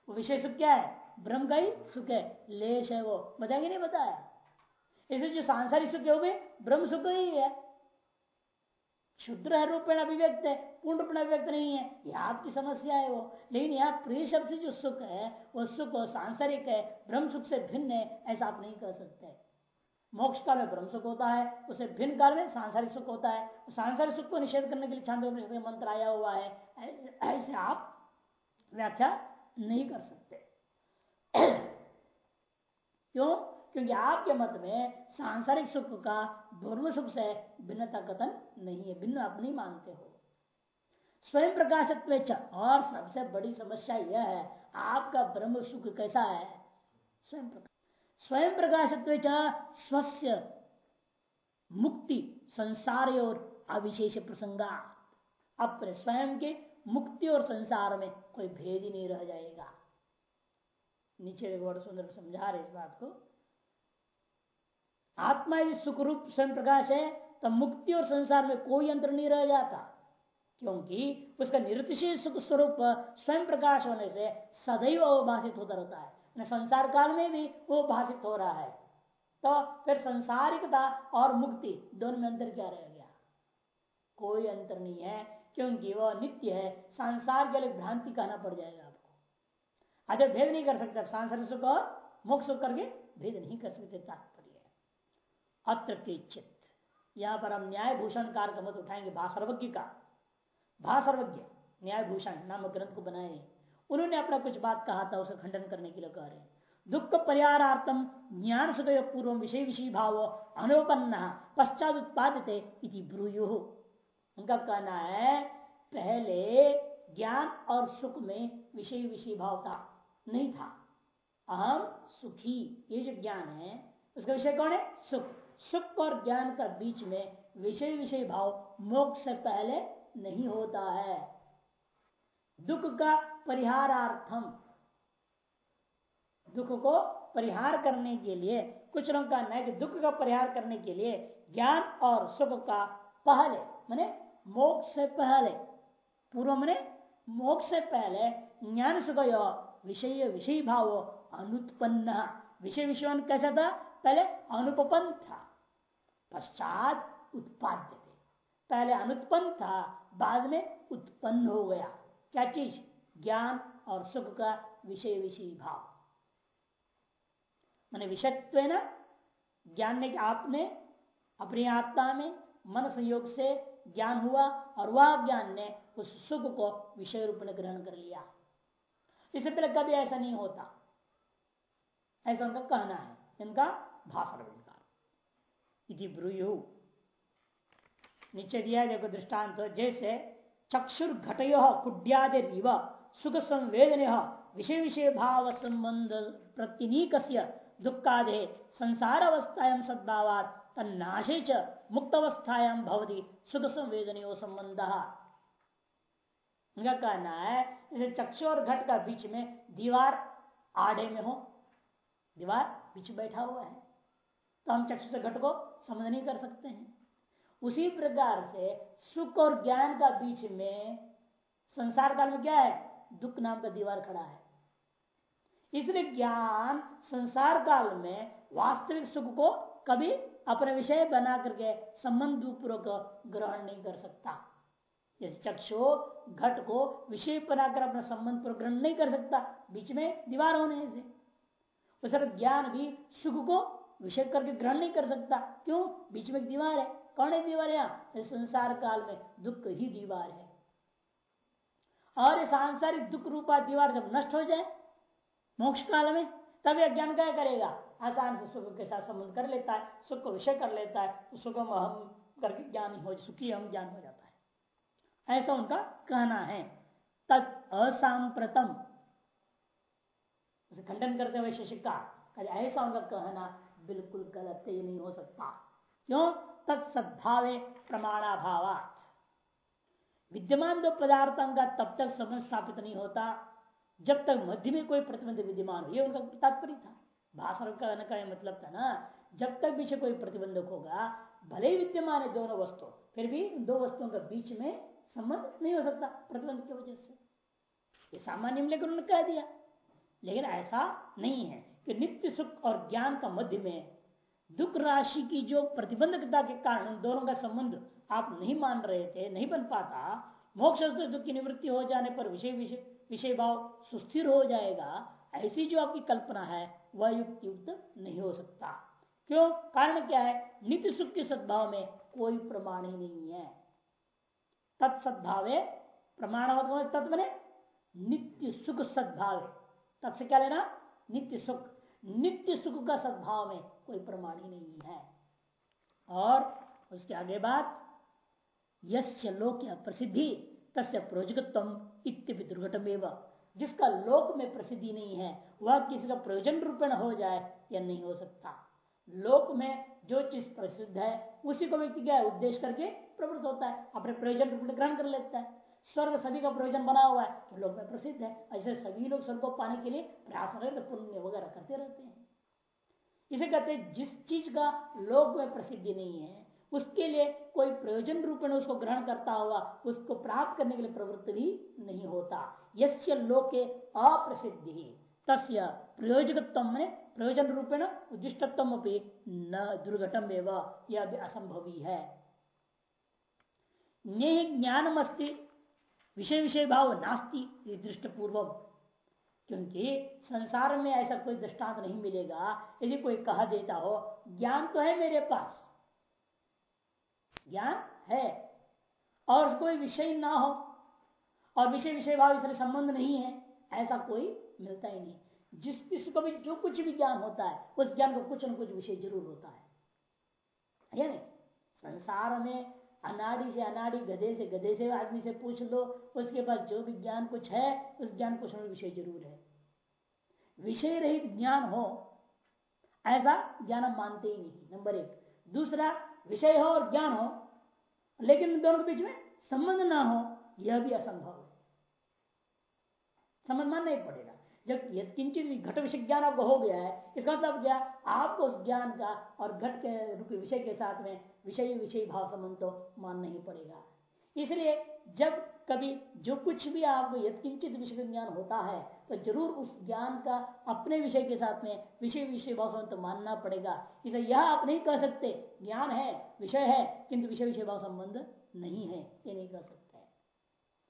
विषय सुख क्या है? ब्रह्म का ही सुख है, लेश है वो। बताएँगे नहीं बताया? इसे जो सांसारिक सुख है वो भी ब्रह्म सुख ही है। शुद्र है रूपेण अभिव्यक्त है पूर्ण रूपेण अभिव्यक्त नहीं है यह आपकी समस्या है वो। लेकिन यहाँ प्रिय शब्द से जो सुख है, वो सुख सांसारिक है, ब्रह्म सुख से भिन्न है, ऐसा आप नहीं कह सकते। मोक्ष काल में ब्रह्म सुख होता है, उसे भिन्न काल में सांसारिक सुख होता है। सांसारिक सुख को निषेध करने के लिए छांद मंत्र आया हुआ है ऐसे आप व्याख्या नहीं कर सकते। क्यों? क्योंकि आपके मत में सांसारिक सुख का ब्रह्म सुख से भिन्नता कथन नहीं है। भिन्न आप नहीं मानते हो। स्वयं प्रकाशत्व और सबसे बड़ी समस्या यह है, आपका ब्रह्म सुख कैसा है? स्वयं प्रकाश स्वयं प्रकाशत्व स्वस्थ मुक्ति संसार और अविशेष प्रसंगा अपने स्वयं के मुक्ति और संसार में कोई भेद ही नहीं रह जाएगा। नीचे बड़ा सुंदर समझा रहे इस बात को। आत्मा यदि सुख रूप स्वयं प्रकाश है तो मुक्ति और संसार में कोई अंतर नहीं रह जाता। क्योंकि उसका निरतिशील सुख स्वरूप स्वयं प्रकाश होने से सदैव अवभाषित होता रहता है। संसार काल में भी वो भाषित हो रहा है। तो फिर संसारिकता और मुक्ति दोनों में अंतर क्या रह गया? कोई अंतर नहीं है, क्योंकि वह नित्य है। संसार के लिए भ्रांति कहना पड़ जाएगा आपको। अच्छा भेद नहीं कर सकते सांसारिक सुख और मोक्ष सुख करके भेद नहीं कर सकते। अत्र चित यहाँ पर हम न्याय भूषण कार का मत उठाएँगे भासर्वज्ञ का। भासर्वज्ञ न्याय भूषण नामक ग्रंथ को बनाए। उन्होंने अपना कुछ बात कहा था, उसे खंडन करने के लिए कह रहे दुख परिहारार्थम ज्ञान सुदय पूर्व विषय विषय भाव अनुपन्न पश्चात उत्पादित ब्रूयु। उनका कहना है, पहले ज्ञान और सुख में विषय विषय भाव था, नहीं था। अहम सुखी, ये जो ज्ञान है, उसका विषय कौन है? सुख। सुख और ज्ञान का बीच में विषय विषय भाव मोक्ष से पहले नहीं होता है। दुख का परिहारार्थम, दुख को परिहार करने के लिए, कुछ लोग का है कि दुख का परिहार करने के लिए ज्ञान और सुख का पहले, मैंने मोक्ष से पहले, पूर्व मैंने मोक्ष से पहले ज्ञान, सुख विषय विषय भाव अनुत्पन्न। विषय विषय कैसा था? पहले अनुपन्न था। पश्चात उत्पाद्य पहले अनुत्पन्न था, बाद में उत्पन्न हो गया। क्या चीज़? ज्ञान और सुख का विषय विषय भाव। मैंने विषयत्व ना? ज्ञान ने आपने अपनी आत्मा में मन संयोग से ज्ञान हुआ और वह ज्ञान ने उस सुख को विषय रूप में ग्रहण कर लिया। इससे पहले कभी ऐसा नहीं होता। ऐसा उनका कहना है। इनका भाषण इति ब्रूयु। नीचे दिया देखो दृष्टांत जैसे चक्षुर घटयो कुड्यादि सुख संवेदन विषय विषय भाव संबंध प्रतिनीक दुखादे संसार अवस्थायां सद्भावात तन्नाशे च मुक्त अवस्थायां भवती सुख संवेदन संबंध उनका कहना है, जैसे चक्षु और घट का बीच में दीवार आड़े में हो, दीवार बीच बैठा हुआ है तो हम चक्षु से घट को समझ नहीं कर सकते हैं। उसी प्रकार से सुख और ज्ञान का बीच में संसार काल में क्या है? दुख नाम का दीवार खड़ा है। इसलिए ज्ञान संसार काल में वास्तविक सुख को कभी अपने विषय बना करके संबंध पूर्वक ग्रहण नहीं कर सकता। जैसे चक्षु घट को विषय बनाकर अपना संबंध पूर्वक ग्रहण नहीं कर सकता। बीच में दीवार होने से। ज्ञान भी सुख को विषय करके ग्रहण नहीं कर सकता। क्यों? बीच में दीवार है। कौन है दीवार है संसार काल में दुख ही दीवार है। और ये सांसारिक दुख रूपा दीवार जब नष्ट हो जाए, मोक्ष काल में, तब यह ज्ञान क्या करेगा? आसान से सुख के साथ संबंध कर लेता है, सुख को विषय कर लेता है तो सुख हम करके ज्ञान हो, सुखी हम ज्ञान हो जाता है। ऐसा उनका कहना है। तद असाम्प्रतम। खंडन करते हुए शिक्षिका ऐसा उनका कहना बिल्कुल गलत ही नहीं हो सकता। क्यों? तत्सद्भावे प्रमाणाभाव विद्यमान दो पदार्थों का तब तक संबंध स्थापित नहीं होता। जब तक मध्य में कोई प्रतिबंध विद्यमान हो उनका तात्पर्य था। भाषण का का मतलब था ना, जब तक पीछे कोई प्रतिबंधक होगा, भले ही विद्यमान है दोनों वस्तु, फिर भी दो वस्तुओं के बीच में संबंध नहीं हो सकता प्रतिबंध की वजह से। ये सामान्य लेकर उन्होंने कह दिया। लेकिन ऐसा नहीं है। कि नित्य सुख और ज्ञान का मध्य में दुख राशि की जो प्रतिबंधकता के कारण दोनों का संबंध आप नहीं मान रहे थे, नहीं बन पाता, मोक्ष दुख की निवृत्ति हो जाने पर विषय विषय विषय भाव सुस्थिर हो जाएगा, ऐसी जो आपकी कल्पना है, वह युक्त युक्त नहीं हो सकता। क्यों? कारण क्या है? नित्य सुख के सद्भाव में कोई प्रमाण ही नहीं है। तत्सद्भावे प्रमाण तत्व नित्य सुख सद्भाव। तत्से क्या लेना? नित्य सुख। नित्य सुख का सद्भाव में कोई प्रमाण ही नहीं है। और उसके आगे बात, यस्य लोक प्रसिद्धि, तस्य प्रोजकत्व इत्य दुर्घटम जिसका लोक में प्रसिद्धि नहीं है, वह किसी का प्रयोजन रूपेण हो जाए या नहीं हो सकता। लोक में जो चीज़ प्रसिद्ध है, उसी को व्यक्ति क्या उद्देश्य करके प्रवृत्त होता है, अपने प्रयोजन रूप ग्रहण कर लेता है। स्वर्ग सभी का प्रयोजन बना हुआ है तो लोग में प्रसिद्ध है। ऐसे सभी लोग स्वर्ग को पाने के लिए प्रयास करते पुण्य वगैरह करते रहते हैं। इसे कहते जिस चीज़ का लोक में प्रसिद्धि नहीं है, उसके लिए कोई प्रयोजन रूप में उसको ग्रहण करता हुआ, उसको प्राप्त करने के लिए प्रवृत्त भी नहीं होता। यस्य लोके अप्रसिद्धि, तस्य प्रयोजकत्व में प्रयोजन रूपेण उद्दिष्टत्व न दुर्घटम एवं यह असंभवी है। ज्ञानम अस्ति विषय विषय भाव नास्ती दृष्ट पूर्वक क्योंकि संसार में ऐसा कोई दृष्टांत नहीं मिलेगा। यदि कोई कह देता हो, ज्ञान तो है मेरे पास। ज्ञान है। और कोई विषय ना हो, और विषय विषय भाव इसलिए संबंध नहीं है, ऐसा कोई मिलता ही नहीं। जिस किसी को भी, जो कुछ भी ज्ञान होता है, उस ज्ञान को कुछ न कुछ विषय ज़रूर होता है। या नहीं? संसार में अनाड़ी से अनाड़ी, गधे से गधे से आदमी से पूछ लो, उसके पास जो भी ज्ञान कुछ है, उस ज्ञान कुछ विषय ज़रूर है। विषय रहित ज्ञान हो, ऐसा ज्ञान हम मानते ही नहीं। नंबर एक। दूसरा, विषय हो और ज्ञान हो, लेकिन दोनों के बीच में संबंध ना हो, यह भी असंभव है। संबंध मानना ही पड़ेगा। जब किंचित घट विषय ज्ञान आपको हो गया है, इसका मतलब क्या? आपको उस ज्ञान का और घट के रूपी विषय के साथ में विषय विषय भाव संबंध तो मानना ही पड़ेगा। इसलिए जब कभी जो कुछ भी आपको यथकिंचित विषय ज्ञान होता है तो ज़रूर उस ज्ञान का अपने विषय के साथ में विषय विषय भाव संबंध तो मानना पड़ेगा। इसे यह आप नहीं कह सकते, ज्ञान है, विषय है, किंतु विषय विषय भाव संबंध नहीं है, ये नहीं कह सकते।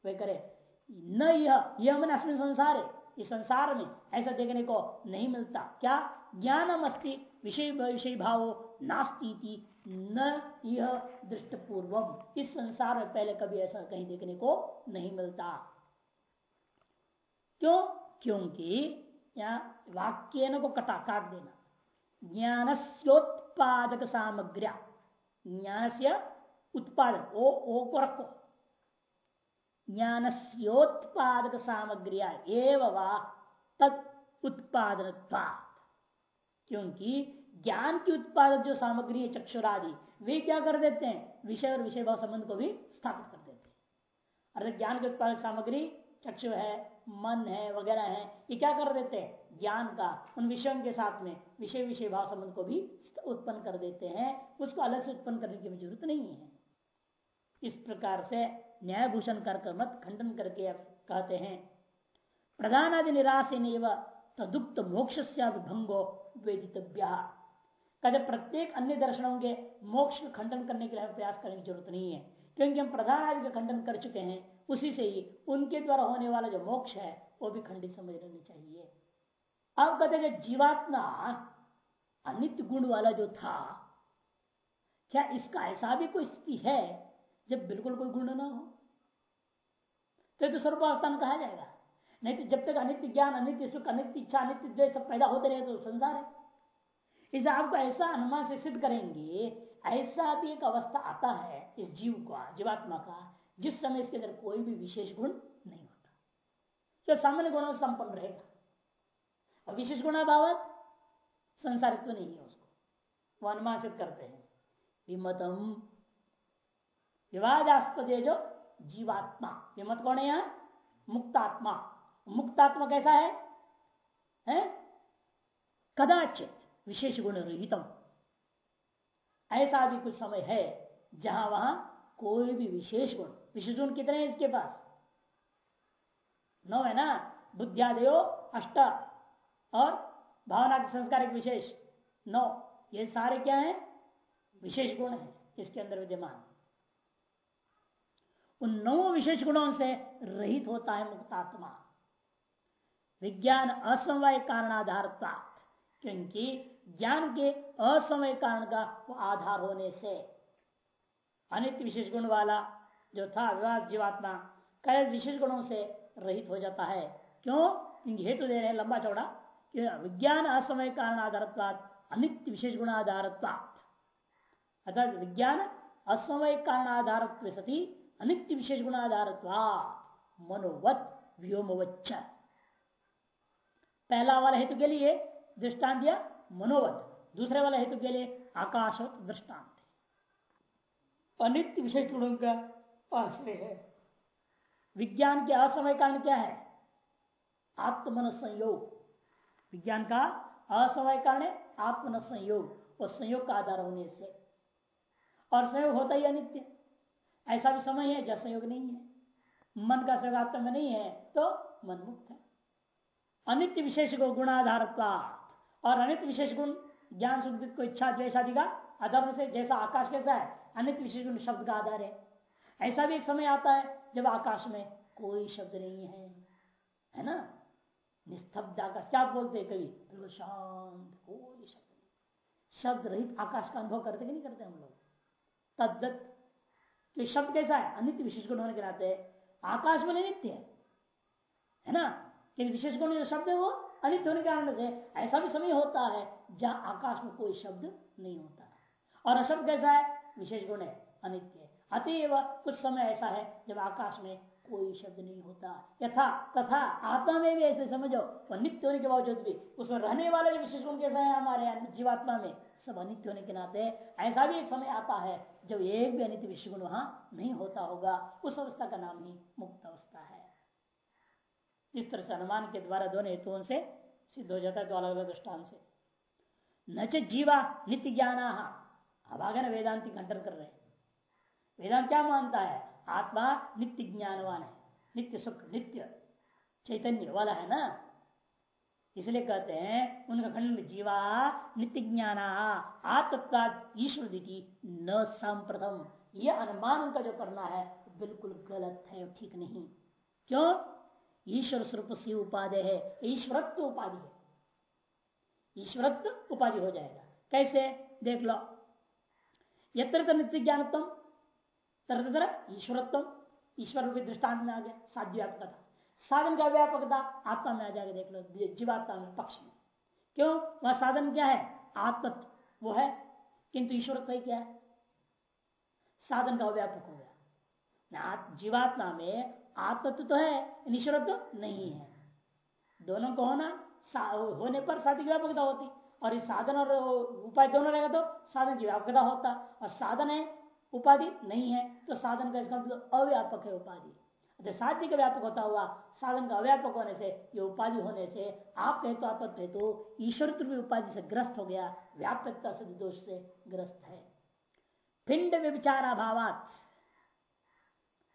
वे करे, न यह यह मन अस्मिन संसार है। इस संसार में ऐसा देखने को नहीं मिलता। क्या? ज्ञानम अस्ति विषय विषय भाव नास्ती न यह दृष्ट पूर्वम इस संसार में पहले कभी ऐसा कहीं देखने को नहीं मिलता। क्यों? क्योंकि यहाँ वाक्य को कटा, काट देना। ज्ञानस्योत्पादक सामग्र्या ज्ञान से उत्पादक ओ ओ को रखो। ज्ञानस्योत्पादक सामग्रिया एवं तत् उत्पादन क्योंकि ज्ञान की उत्पादक जो सामग्री है, चक्षुरादि, वे क्या कर देते हैं? विषय और विषय भाव संबंध को भी स्थापित कर देते हैं। अर्थात ज्ञान की उत्पादक सामग्री, चक्षु है, मन है, वगैरह है, ये क्या कर देते हैं? ज्ञान का, उन विषयों के साथ में विषय विषय भाव संबंध को भी उत्पन्न कर देते हैं। उसको अलग से उत्पन्न करने की ज़रूरत नहीं है। इस प्रकार से न्यायभूषण कर मत खंडन करके कहते हैं। प्रधान आदि निराश तदुक्त मोक्ष भंगो वेदित कहते प्रत्येक अन्य दर्शनों के मोक्ष का खंडन करने के लिए प्रयास करने की ज़रूरत नहीं है। क्योंकि हम प्रधान आदि का खंडन कर चुके हैं, उसी से ही उनके द्वारा होने वाला जो मोक्ष है, वो भी खंडित समझ लेना चाहिए। अब कहते हैं जीवात्मा अनित्य गुण वाला जो था, क्या इसका ऐसा भी कोई स्थिति है जब बिल्कुल कोई गुण ना हो? तो, तो सर्वस्थान कहा जाएगा। नहीं तो जब तक अनित्य ज्ञान अनित्य सुख अनित्य इच्छा अनित्य द्वेष सब पैदा होते रहे तो संसार है। इसे आपको ऐसा अनुमान से सिद्ध करेंगे ऐसा भी एक अवस्था आता है इस जीव का जीवात्मा का जिस समय इसके अंदर कोई भी विशेष गुण नहीं होता। तो सामान्य गुणों संपन्न रहेगा। और विशेष गुणाभावत संसारित्व नहीं है उसको। वो अनुमान सिद्ध करते हैं। विमतम विवादास्पद जो जीवात्मा। ये मत कौन है यहाँ? मुक्तात्मा। मुक्तात्मा कैसा है, है? कदाचित विशेष गुण रहितम। ऐसा भी कुछ समय है जहाँ वहाँ कोई भी विशेष गुण विशेष गुण कितने हैं इसके पास? नौ है ना? बुद्धियादयो अष्ट और भावना के संस्कार एक विशेष। नौ। ये सारे क्या है? विशेष गुण है इसके अंदर विद्यमान। उन नौ विशेष गुणों से रहित होता है मुक्तात्मा। विज्ञान असमवाय कारणाधार क्योंकि ज्ञान के असमय कारण का वो आधार होने से अनित्य विशेष गुण वाला जो था विवाद जीवात्मा कई विशेष गुणों से रहित हो जाता है। क्यों? क्योंकि हेतु दे रहे हैं लंबा चौड़ा, कि विज्ञान असमय कारण आधारत्वाद अनित्य विशेष गुण आधारत्वाद अर्थात विज्ञान असमय कारण आधार सती अनित्य विशेष गुण आधार मनोवत व्योमवच्च। पहला वाला हेतु के लिए दृष्टांत दिया, मनोवत। दूसरे वाला हेतु के लिए आकाशवत दृष्टांत। अनित्य विशेष गुणों का आश्रय है। विज्ञान के असमय कारण क्या है? आत्मन संयोग विज्ञान का असमय कारण है आत्मन संयोग और संयोग का आधार होने से। और संयोग होता ही अनित्य। ऐसा भी समय है जब संयोग नहीं है। मन का आत्मा में नहीं है तो मन मुक्त है। अनित्य विशेष को गुणाधार और अनित्य विशेष गुण, ज्ञान, सुख को इच्छा द्वेषादि का अधर्म से, जैसा आकाश कैसा है, अनित्य विशेष गुण शब्द का आधार है। ऐसा भी एक समय आता है, जब आकाश में कोई शब्द नहीं है। है ना? निस्तब्ध आकाश। क्या बोलते हैं कभी बिल्कुल शांत, कोई शब्द नहीं। शब्द रहित आकाश का अनुभव करते कि नहीं करते हम लोग? तद्दत तो शब्द कैसा है? अनित्य विशेष गुण होने के नाते आकाश में नित्य है। है ना? लेकिन विशेष गुण जो शब्द है वो अनित्य होने के कारण से ऐसा भी समय होता है जहाँ आकाश में कोई शब्द नहीं होता। और अशब्द कैसा है? विशेष गुण है, अनित्य अतएव कुछ समय ऐसा है जब आकाश में कोई शब्द नहीं होता। यथा, तथा, आत्मा में भी ऐसे समझो वो नित्य होने के बावजूद भी उसमें रहने वाले विशेष गुण कैसा है हमारे जीवात्मा में, सब अनित्य होने के नाते ऐसा भी एक समय आता है जब एक भी अनित विशेष गुण वहाँ नहीं होता होगा, उस अवस्था का नाम ही मुक्त अवस्था है। इस तरह से अनुमान के द्वारा दोनों हेतुओं से सिद्ध हो जाता है दो अलग अलग दृष्टान से। न जीवा नित्य ज्ञान। अब आगे वेदांति खंडन कर रहे वेदांत क्या मानता है? आत्मा नित्य ज्ञानवान है, नित्य सुख, नित्य चैतन्य वाला है ना? इसलिए कहते हैं, उनका खंड जीवा नित्य ज्ञान आत्मत्वा ईश्वर दिखी न संप्रथम यह अनुमान उनका जो करना है, बिल्कुल गलत है ठीक नहीं। क्यों? ईश्वर स्वरूप से उपाधि है, ईश्वरत्व उपाधि है। ईश्वरत्व उपाधि हो जाएगा। कैसे? देख लो। यत्र नित्य ज्ञानत्म तरह ईश्वरत्व ईश्वर रूपी दृष्टांत में आ गया साध्य व्यापकता साधन का व्यापकता? आत्मा में आ जाकर देख लो जीवात्मा में, पक्ष में। क्यों? वह साधन क्या है? आत्मत्व। वो है, किंतु ईश्वर क्या है? साधन का व्यापक हो गया। जीवात्मा में आत्मत्व तो है ईश्वरत्व नहीं है। दोनों को होना होने पर साधन की व्यापकता होती। और इस साधन और उपाय दोनों रहेगा तो साधन की व्यापकता होता। और साधन है, उपाधि नहीं है तो साधन का इसका मतलब अव्यापक है उपाधि। साध्य का व्यापक होता हुआ, साधन का अव्यापक होने से, ये उपाधि होने से, आप कहते तो आप कहते तो ईश्वर भी उपाधि से ग्रस्त हो गया, व्यापकता से दोष से ग्रस्त है। पिंड विचार अभावात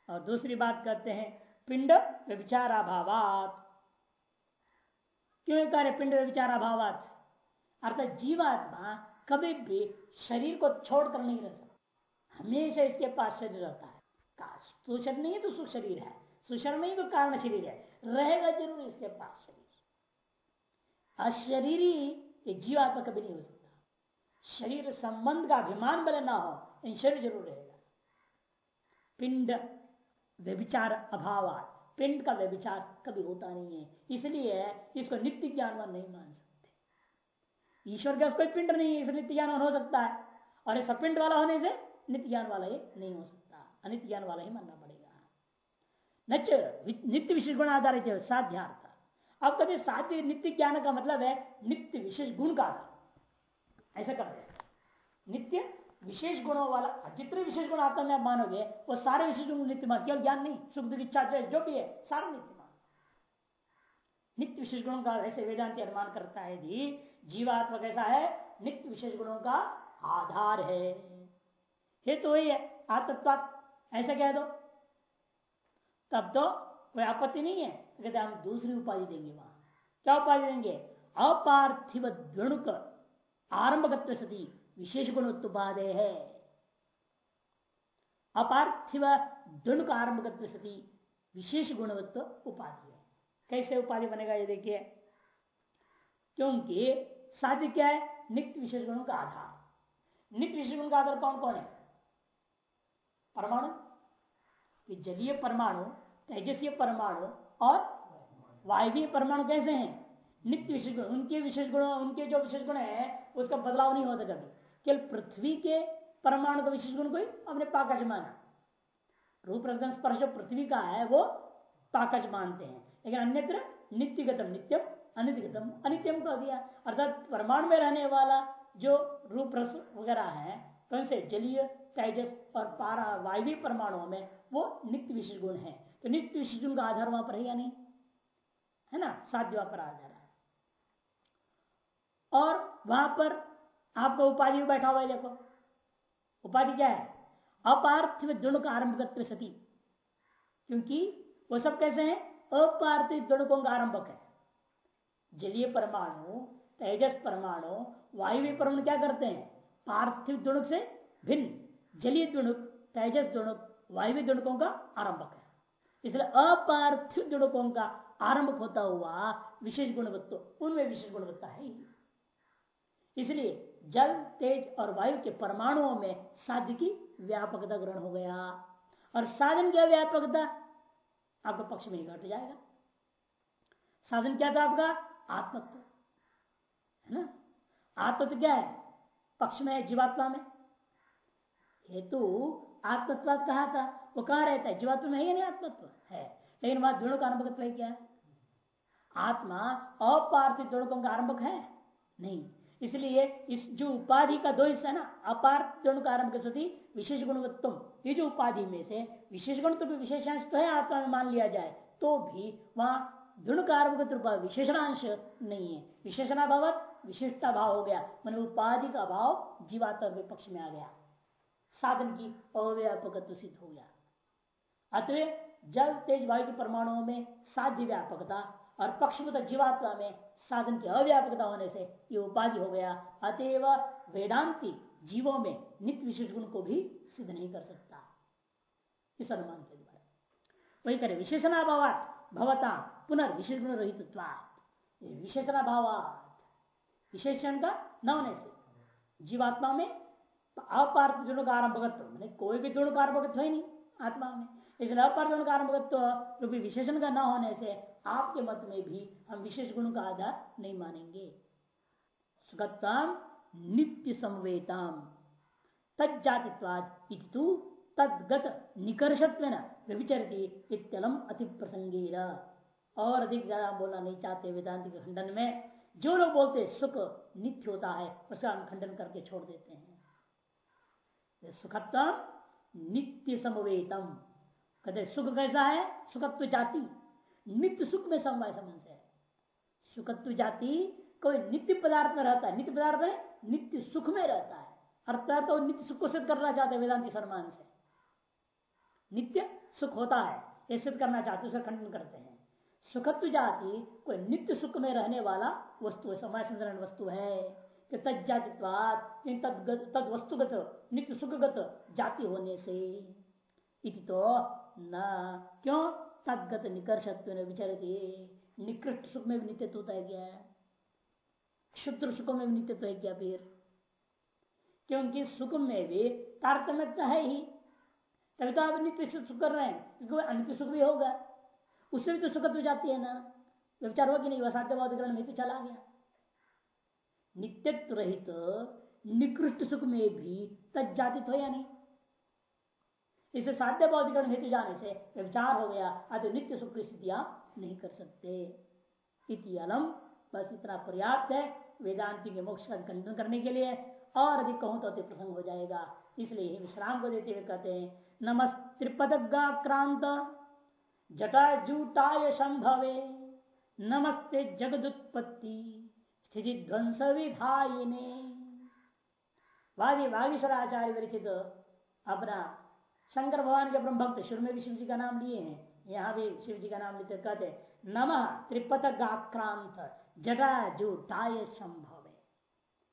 और दूसरी बात करते हैं, पिंड विचार अभावात क्यों कार्य पिंड विचार अभावात अर्थात जीवात्मा कभी भी शरीर को छोड़कर नहीं रह सकता। हमेशा इसके पास शरीर रहता है। सुशर नहीं है तो सुख शरीर है। सुशर नहीं तो कारण शरीर है। रहेगा ज़रूर इसके पास शरीर। अशरीरी ये जीवात्मा कभी नहीं हो सकता। शरीर संबंध का अभिमान बने ना हो, इन शरीर ज़रूर रहेगा। पिंड व्यभिचार अभाव पिंड का व्यभिचार कभी होता नहीं है। इसलिए इसको नित्य ज्ञानवान नहीं मान सकते। ईश्वर के कोई पिंड नहीं है इसलिए नित्य ज्ञानवान हो सकता है। और इस पिंड वाला होने से नित्य ज्ञान वाला ये नहीं हो सकता। अनित्य ज्ञान वाला ही मानना नच नित्य विशेष गुण आधारित साध्यार्थ। अब कहते साध्य नित्य ज्ञान का मतलब है नित्य विशेष गुण का आधार। ऐसा कर दे नित्य विशेष गुणों वाला, जितने विशेष गुण आत्मा में मानोगे, वो सारे विशेष गुण नित्य मान केवल ज्ञान नहीं, सुख, दुख, इच्छा जो भी है, सारा नित्य मान नित्य विशेष गुणों का ऐसे वेदांति अनुमान करता है जी जीवात्मा कैसा है, नित्य विशेष गुणों का आधार है। हेतु तो वही है आत्मत्वात ऐसा कह दो। तब तो कोई आपत्ति नहीं है। तो कहते हम दूसरी उपाधि देंगे वहाँ। क्या उपाधि देंगे? अपार्थिव द्वणुक। आरंभगत्व सती। विशेष गुण उत्पादे है। अपार्थिव दुणुक आरंभ सती। विशेष गुणवत्व उपाधि है। कैसे उपाधि बनेगा ये देखिए। क्योंकि साध्य क्या है? नित्य विशेष गुणों का आधार। नित्य विशेष गुण का आधार कौन कौन है? परमाणु। जलीय परमाणु, तेजस्वीय परमाणु और वायवीय परमाणु कैसे हैं? नित्य विशेष गुण, उनके विशेष गुण, उनके जो विशेष गुण है, उसका बदलाव नहीं होता कभी। केवल पृथ्वी के परमाणु का विशेष गुण कोई अपने पाकज माना। रूप स्पर्श जो पृथ्वी का है, वो पाकज मानते हैं। लेकिन अन्यत्र नित्यगतम, नित्यम, अनित्यगतम, अनित्यम कह दिया। अर्थात परमाणु में रहने वाला जो रूप रस वगैरह है, कौन से? जलीय, तेजस और पारा वायवी परमाणुओं में वो नित्य विशेष गुण है। तो नित्य विशेष गुण का आधार वहाँ पर है या नहीं? है ना? साध्य पर आधार है। और वहाँ पर आपका उपाधि बैठा हुआ है, देखो। उपाधि क्या है? अपार्थिव दृढ़ का आरंभक सती। क्योंकि वो सब कैसे हैं? अपार्थिव दृढ़कों का आरंभक है। जलीय परमाणु, तेजस परमाणु, वायु परमाणु क्या करते हैं? पार्थिव दुणुक से भिन्न। जलीय दुणुक तेजस दुणुक वायु दुणुकों का आरंभक है। इसलिए अपार्थिव दुणुकों का आरंभ होता हुआ विशेष गुणवत्व उनमें विशेष गुणवत्ता है इसलिए जल, तेज और वायु के परमाणुओं में साध्य की व्यापकता ग्रहण हो गया। और साधन क्या व्यापकता? आपका पक्ष में घट जाएगा। साधन क्या था आपका? आत्मत्व। है ना? आत्मत्व क्या है? पक्ष में है जीवात्मा में। हेतु आत्मत्वाद कहा था? वो कहा रहता है? जीवात्मा में है या नहीं आत्मत्व? है। लेकिन वहाँ द्वणों का आरंभक क्या? है आत्मा अपार्थिव द्वणकों का आरंभक है? नहीं। इसलिए इस जो उपाधि का दो हिस्सा ना, अपार्थ द्वण का आरंभ सती विशेष गुणवत्तम। ये जो उपाधि में से विशेष गुण तो विशेषांश तो है, आत्मा में मान लिया जाए तो भी वहाँ दृढ़ कारक विशेषणांश नहीं है। विशेषणा भावत विशिष्टता भाव हो गया। मान उपाधि का भाव जीवात्म विपक्ष में आ गया। साधन की अव्यापक सिद्ध हो गया। अतः जल, तेज वायु के परमाणुओं में साध्य व्यापकता और पक्षभूत जीवात्मा में साधन की अव्यापकता होने से ये उपाधि हो गया। अतएव वेदांति जीवों में नित्य विशेष गुण को भी सिद्ध नहीं कर सकता। इस अनुमान के द्वारा वही करे, विशेषणाभावात भवता पुनर्विशेष गुण रहित विशेषणा भाव विशेषण का न होने से जीवात्मा में अपार्थ गुण का आरंभगत्व कोई भी गुण का आरंभगत्व है नहीं आत्मा में। इसलिए अपार्थ गुण का आरंभगत्व रूपी विशेषण का न होने से आपके मत में भी हम विशेष गुण का आधार नहीं मानेंगे। सुगताम नित्य समवेताम तजातिवाद तदगत निकर्षत्व व्यभिचरती इत्यलम अति प्रसंगीर और अधिक ज़्यादा बोलना नहीं चाहते वेदांत के खंडन में। जो लोग बोलते सुख नित्य होता है उसका हम खंडन करके छोड़ देते हैं। सुखत्व नित्य समवेतम। कहते सुख कैसा है? सुखत्व जाति। नित्य सुख में समवाय संबंध है। सुखत्व जाति कोई नित्य पदार्थ में रहता है। नित्य पदार्थ है नित्य सुख में रहता है। अर्थात तो नित्य सुख को सिद्ध करना चाहते हैं, वेदांति सम्मान से। नित्य सुख होता है, ये सिद्ध करना चाहते उसका खंडन करते हैं। सुखत्व जाति कोई नित्य सुख में रहने वाला वस्तु है संतरण वस्तु है। वस्तुगत, नित्य सुखगत जाति होने से। इति तो न, क्यों? तदगत निकर्षत्व विचरती। निकृष्ट सुख में भी नित्य होता है क्या? क्षुद्र सुख में भी नित्य है क्या फिर? क्योंकि सुख में भी तारतम्यता है ही। तभी तो आप नित्य सुख कर रहे हैं। इसको अनित्य सुख भी होगा। उससे भी तो सुखत हो जाती है ना। विचार हुआ कि नहीं? वसाध्यवाद ग्रहण में तो चला गया। नित्यत्व रहित निकृष्ट सुख में भी तजातित हो या नहीं? इसे साध्य बौद्धिकरण हेतु जाने से विचार हो गया अतः नित्य सुख की स्थिति आप नहीं कर सकते। इति अलम बस इतना पर्याप्त है, वेदांति के मोक्ष का खंडन करने के लिए। और अधिक कहूँ तो अति प्रसंग हो जाएगा। इसलिए विश्राम को देते हुए कहते हैं नमस् त्रिपदगाक्रांत जटाजूटाय संभवे, नमस्ते जगदुत्पत्ति। स्थिति ध्वंस विधायिने वादी आचार्य विरचित अपना शंकर भगवान के ब्रह्म भक्त शुरू में भी शिव जी का नाम लिए हैं। यहाँ भी शिव जी का नाम लेते कहते नम त्रिपतक आक्रांत जटाजूटाय संभव।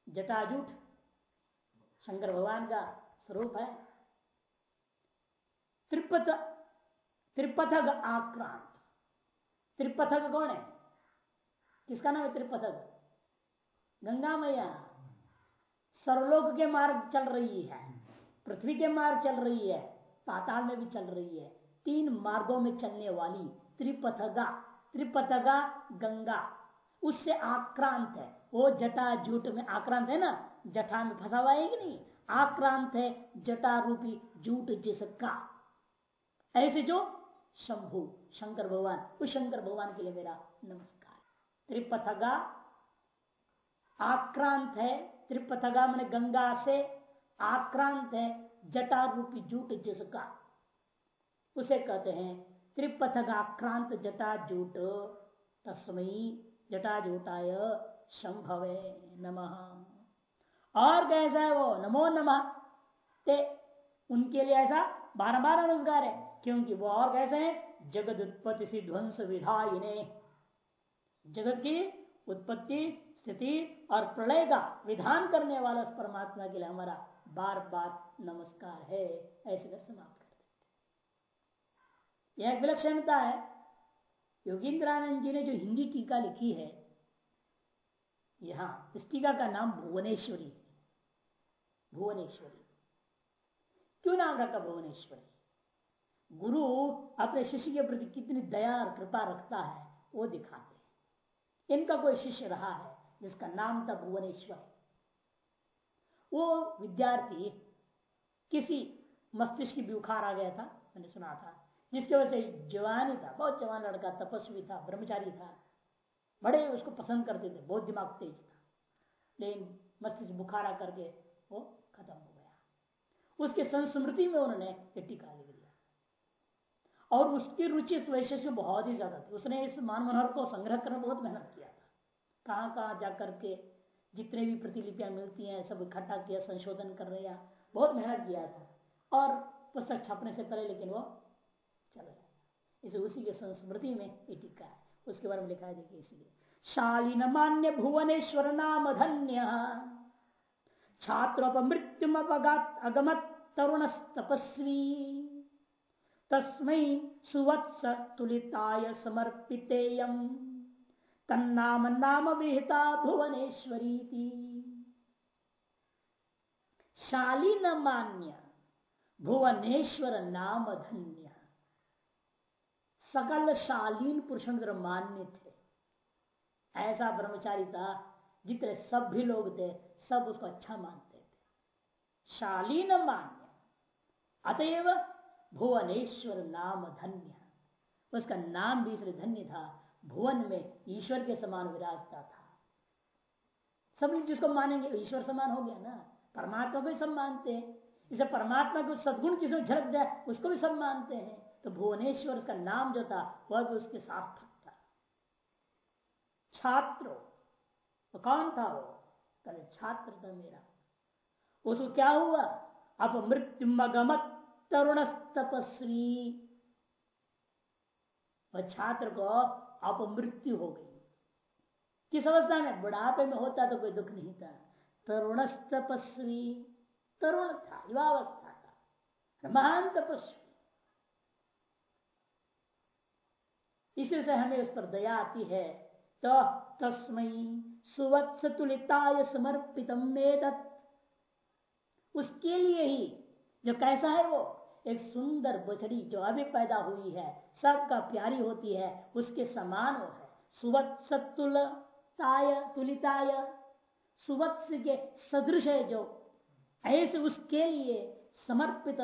जटाजूट शंकर भगवान का स्वरूप है। त्रिपथ त्रिपथक आक्रांत त्रिपथक कौन है? किसका नाम है त्रिपथक गंगा मैया, सर्वलोक के मार्ग चल रही है, पृथ्वी के मार्ग चल रही है, पाताल में भी चल रही है। तीन मार्गों में चलने वाली त्रिपथगा त्रिपथगा गंगा, उससे आक्रांत है। वो जटा जूट में आक्रांत है ना? जटा में फंसा हुआ है कि नहीं? आक्रांत है जटा रूपी जूट जिसका। ऐसे जो शंभु, शंकर भगवान, उस शंकर भगवान के लिए मेरा नमस्कार। त्रिपथगा आक्रांत है त्रिपथगा मैंने गंगा से, आक्रांत है जटा रूपी जूट जिसका। उसे कहते हैं त्रिपथगाक्रांत जटा जूट। तस्मयी जटा जूटाय संभवे नमः। और कैसा है वो? नमो नमः। ते उनके लिए ऐसा बार बार नमस्कार है, क्योंकि वो और कैसे हैं? जगत उत्पत्ति ध्वंस विधायिने। जगत की उत्पत्ति स्थिति और प्रलय का विधान करने वाला उस परमात्मा के लिए हमारा बार बार नमस्कार है, ऐसे कर समाप्त कर देते यह एक विलक्षणता है। योगींद्रानंद जी ने जो हिंदी टीका लिखी है, यहाँ इस टीका का नाम भुवनेश्वरी भुवनेश्वरी। क्यों नाम रखा भुवनेश्वरी? गुरु अपने शिष्य के प्रति कितनी दया और कृपा रखता है, वो दिखाते हैं। इनका कोई शिष्य रहा है जिसका नाम था भुवनेश्वर। वो विद्यार्थी किसी मस्तिष्क की बुखार आ गया था, मैंने सुना था, जिसकी वजह से जवान ही था, बहुत जवान लड़का, तपस्वी था, ब्रह्मचारी था, बड़े उसको पसंद करते थे, बहुत दिमाग तेज था। लेकिन मस्तिष्क बुखार आ करके वो खत्म हो गया। उसके संस्मृति में उन्होंने ये टीका लिख दिया। और उसकी रुचि इस वैशिष्य बहुत ही ज़्यादा थी। उसने इस मान मनोहर को संग्रह करने बहुत मेहनत किया। कहाँ कहाँ जाकर के जितने भी प्रतिलिपियाँ मिलती हैं, सब इकट्ठा किया, संशोधन कर रहे हैं बहुत मेहनत किया था। और पुस्तक छपने से पहले लेकिन वो चल गया। इसे उसी के संस्मृति में ये टीका है। उसके बारे में लिखा है, देखिए इसलिए। शालीन मान्य भुवनेश्वर नाम धन्य। छात्र मृत्यु अगमत तरुण तपस्वी तस्मै सुवत्स तुलिताय समर्पितेयम। तन्नाम नाम विहिता भुवनेश्वरी शालीन मान्य, भुवनेश्वर नाम धन्य। सकल शालीन पुरुषों मान्य थे। ऐसा ब्रह्मचारी था जितने सब भी लोग थे, सब उसको अच्छा मानते थे। शालीन मान्य, अतएव भुवनेश्वर नाम धन्य। उसका नाम भी इसलिए धन्य था भुवन में ईश्वर के समान विराजता था। सब जिसको मानेंगे, ईश्वर समान हो गया ना? परमात्मा को सब मानते हैं। इसे परमात्मा को सदगुण किसी झलक जाए उसको भी सब मानते हैं। तो भुवनेश्वर उसका नाम जो था, वह भी उसके सार्थक था। छात्र तो कौन था वो? कल छात्र था मेरा। उसको क्या हुआ? अब मृत्यु मगमत तरुण तपस्वी छात्र को अपमृत्यु हो गई। किस अवस्था में? बुढ़ापे में होता तो कोई दुख नहीं था। तरुण तपस्वी तरुण था, युवावस्था था, महान तपस्वी। इसी से हमें उस पर दया आती है। तो तस्मयी सुवत्स तुलिताय समर्पित उसके लिए ही जो कैसा है वो एक सुंदर बछड़ी जो अभी पैदा हुई है, सबका प्यारी होती है, उसके समान वो है। सुवत्सतुलताय तुलिताय। सुवत्स के सदृश है जो, ऐसे उसके लिए समर्पित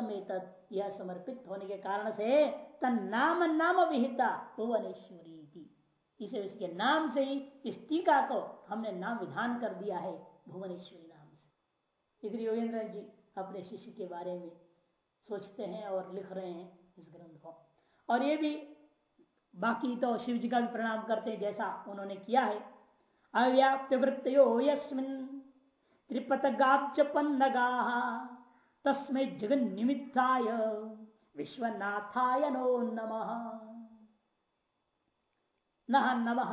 यह समर्पित होने के कारण से तन नाम नाम विहिता भुवनेश्वरी इसे उसके नाम से ही, इस टीका को हमने नाम विधान कर दिया है, भुवनेश्वरी नाम से। इधर योगेंद्र जी, अपने शिष्य के बारे में सोचते हैं और लिख रहे हैं इस ग्रंथ को। और ये भी बाकी तो शिव जी का भी प्रणाम करते हैं, जैसा उन्होंने किया है। अव्याप्त वृत्तो यस्मिन त्रिपतगापन्नगा तस्में जगन निमित्ताय विश्वनाथाय नो नम। नम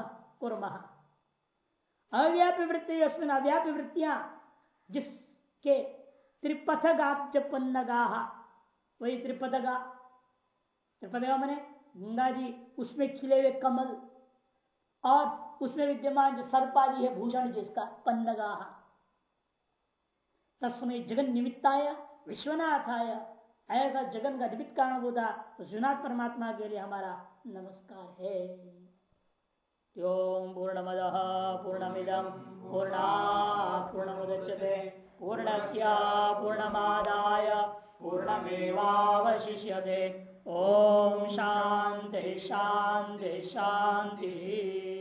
कुर्म। अव्यापी वृत्ति अव्याप्य वृत्तियाँ जिसके त्रिपथगापन्नगा वही त्रिपथगा त्रिपदेवा मैंने गंगा जी उसमें खिले हुए कमल और उसमें विद्यमान जो सर्पादी है, भूषण जिसका पन्नगा तस्मय जगन निमित्ताय, विश्वनाथाय, ऐसा जगन का निमित्त कारण होता विश्वनाथ परमात्मा के लिए हमारा नमस्कार है। ओम पूर्णमद पूर्णमिदम पूर्णा पूर्णमुदच्यते, पूर्णस्य पूर्णमादाय। पूर्णमेवावशिष्यते। ओम शांति शांति शांति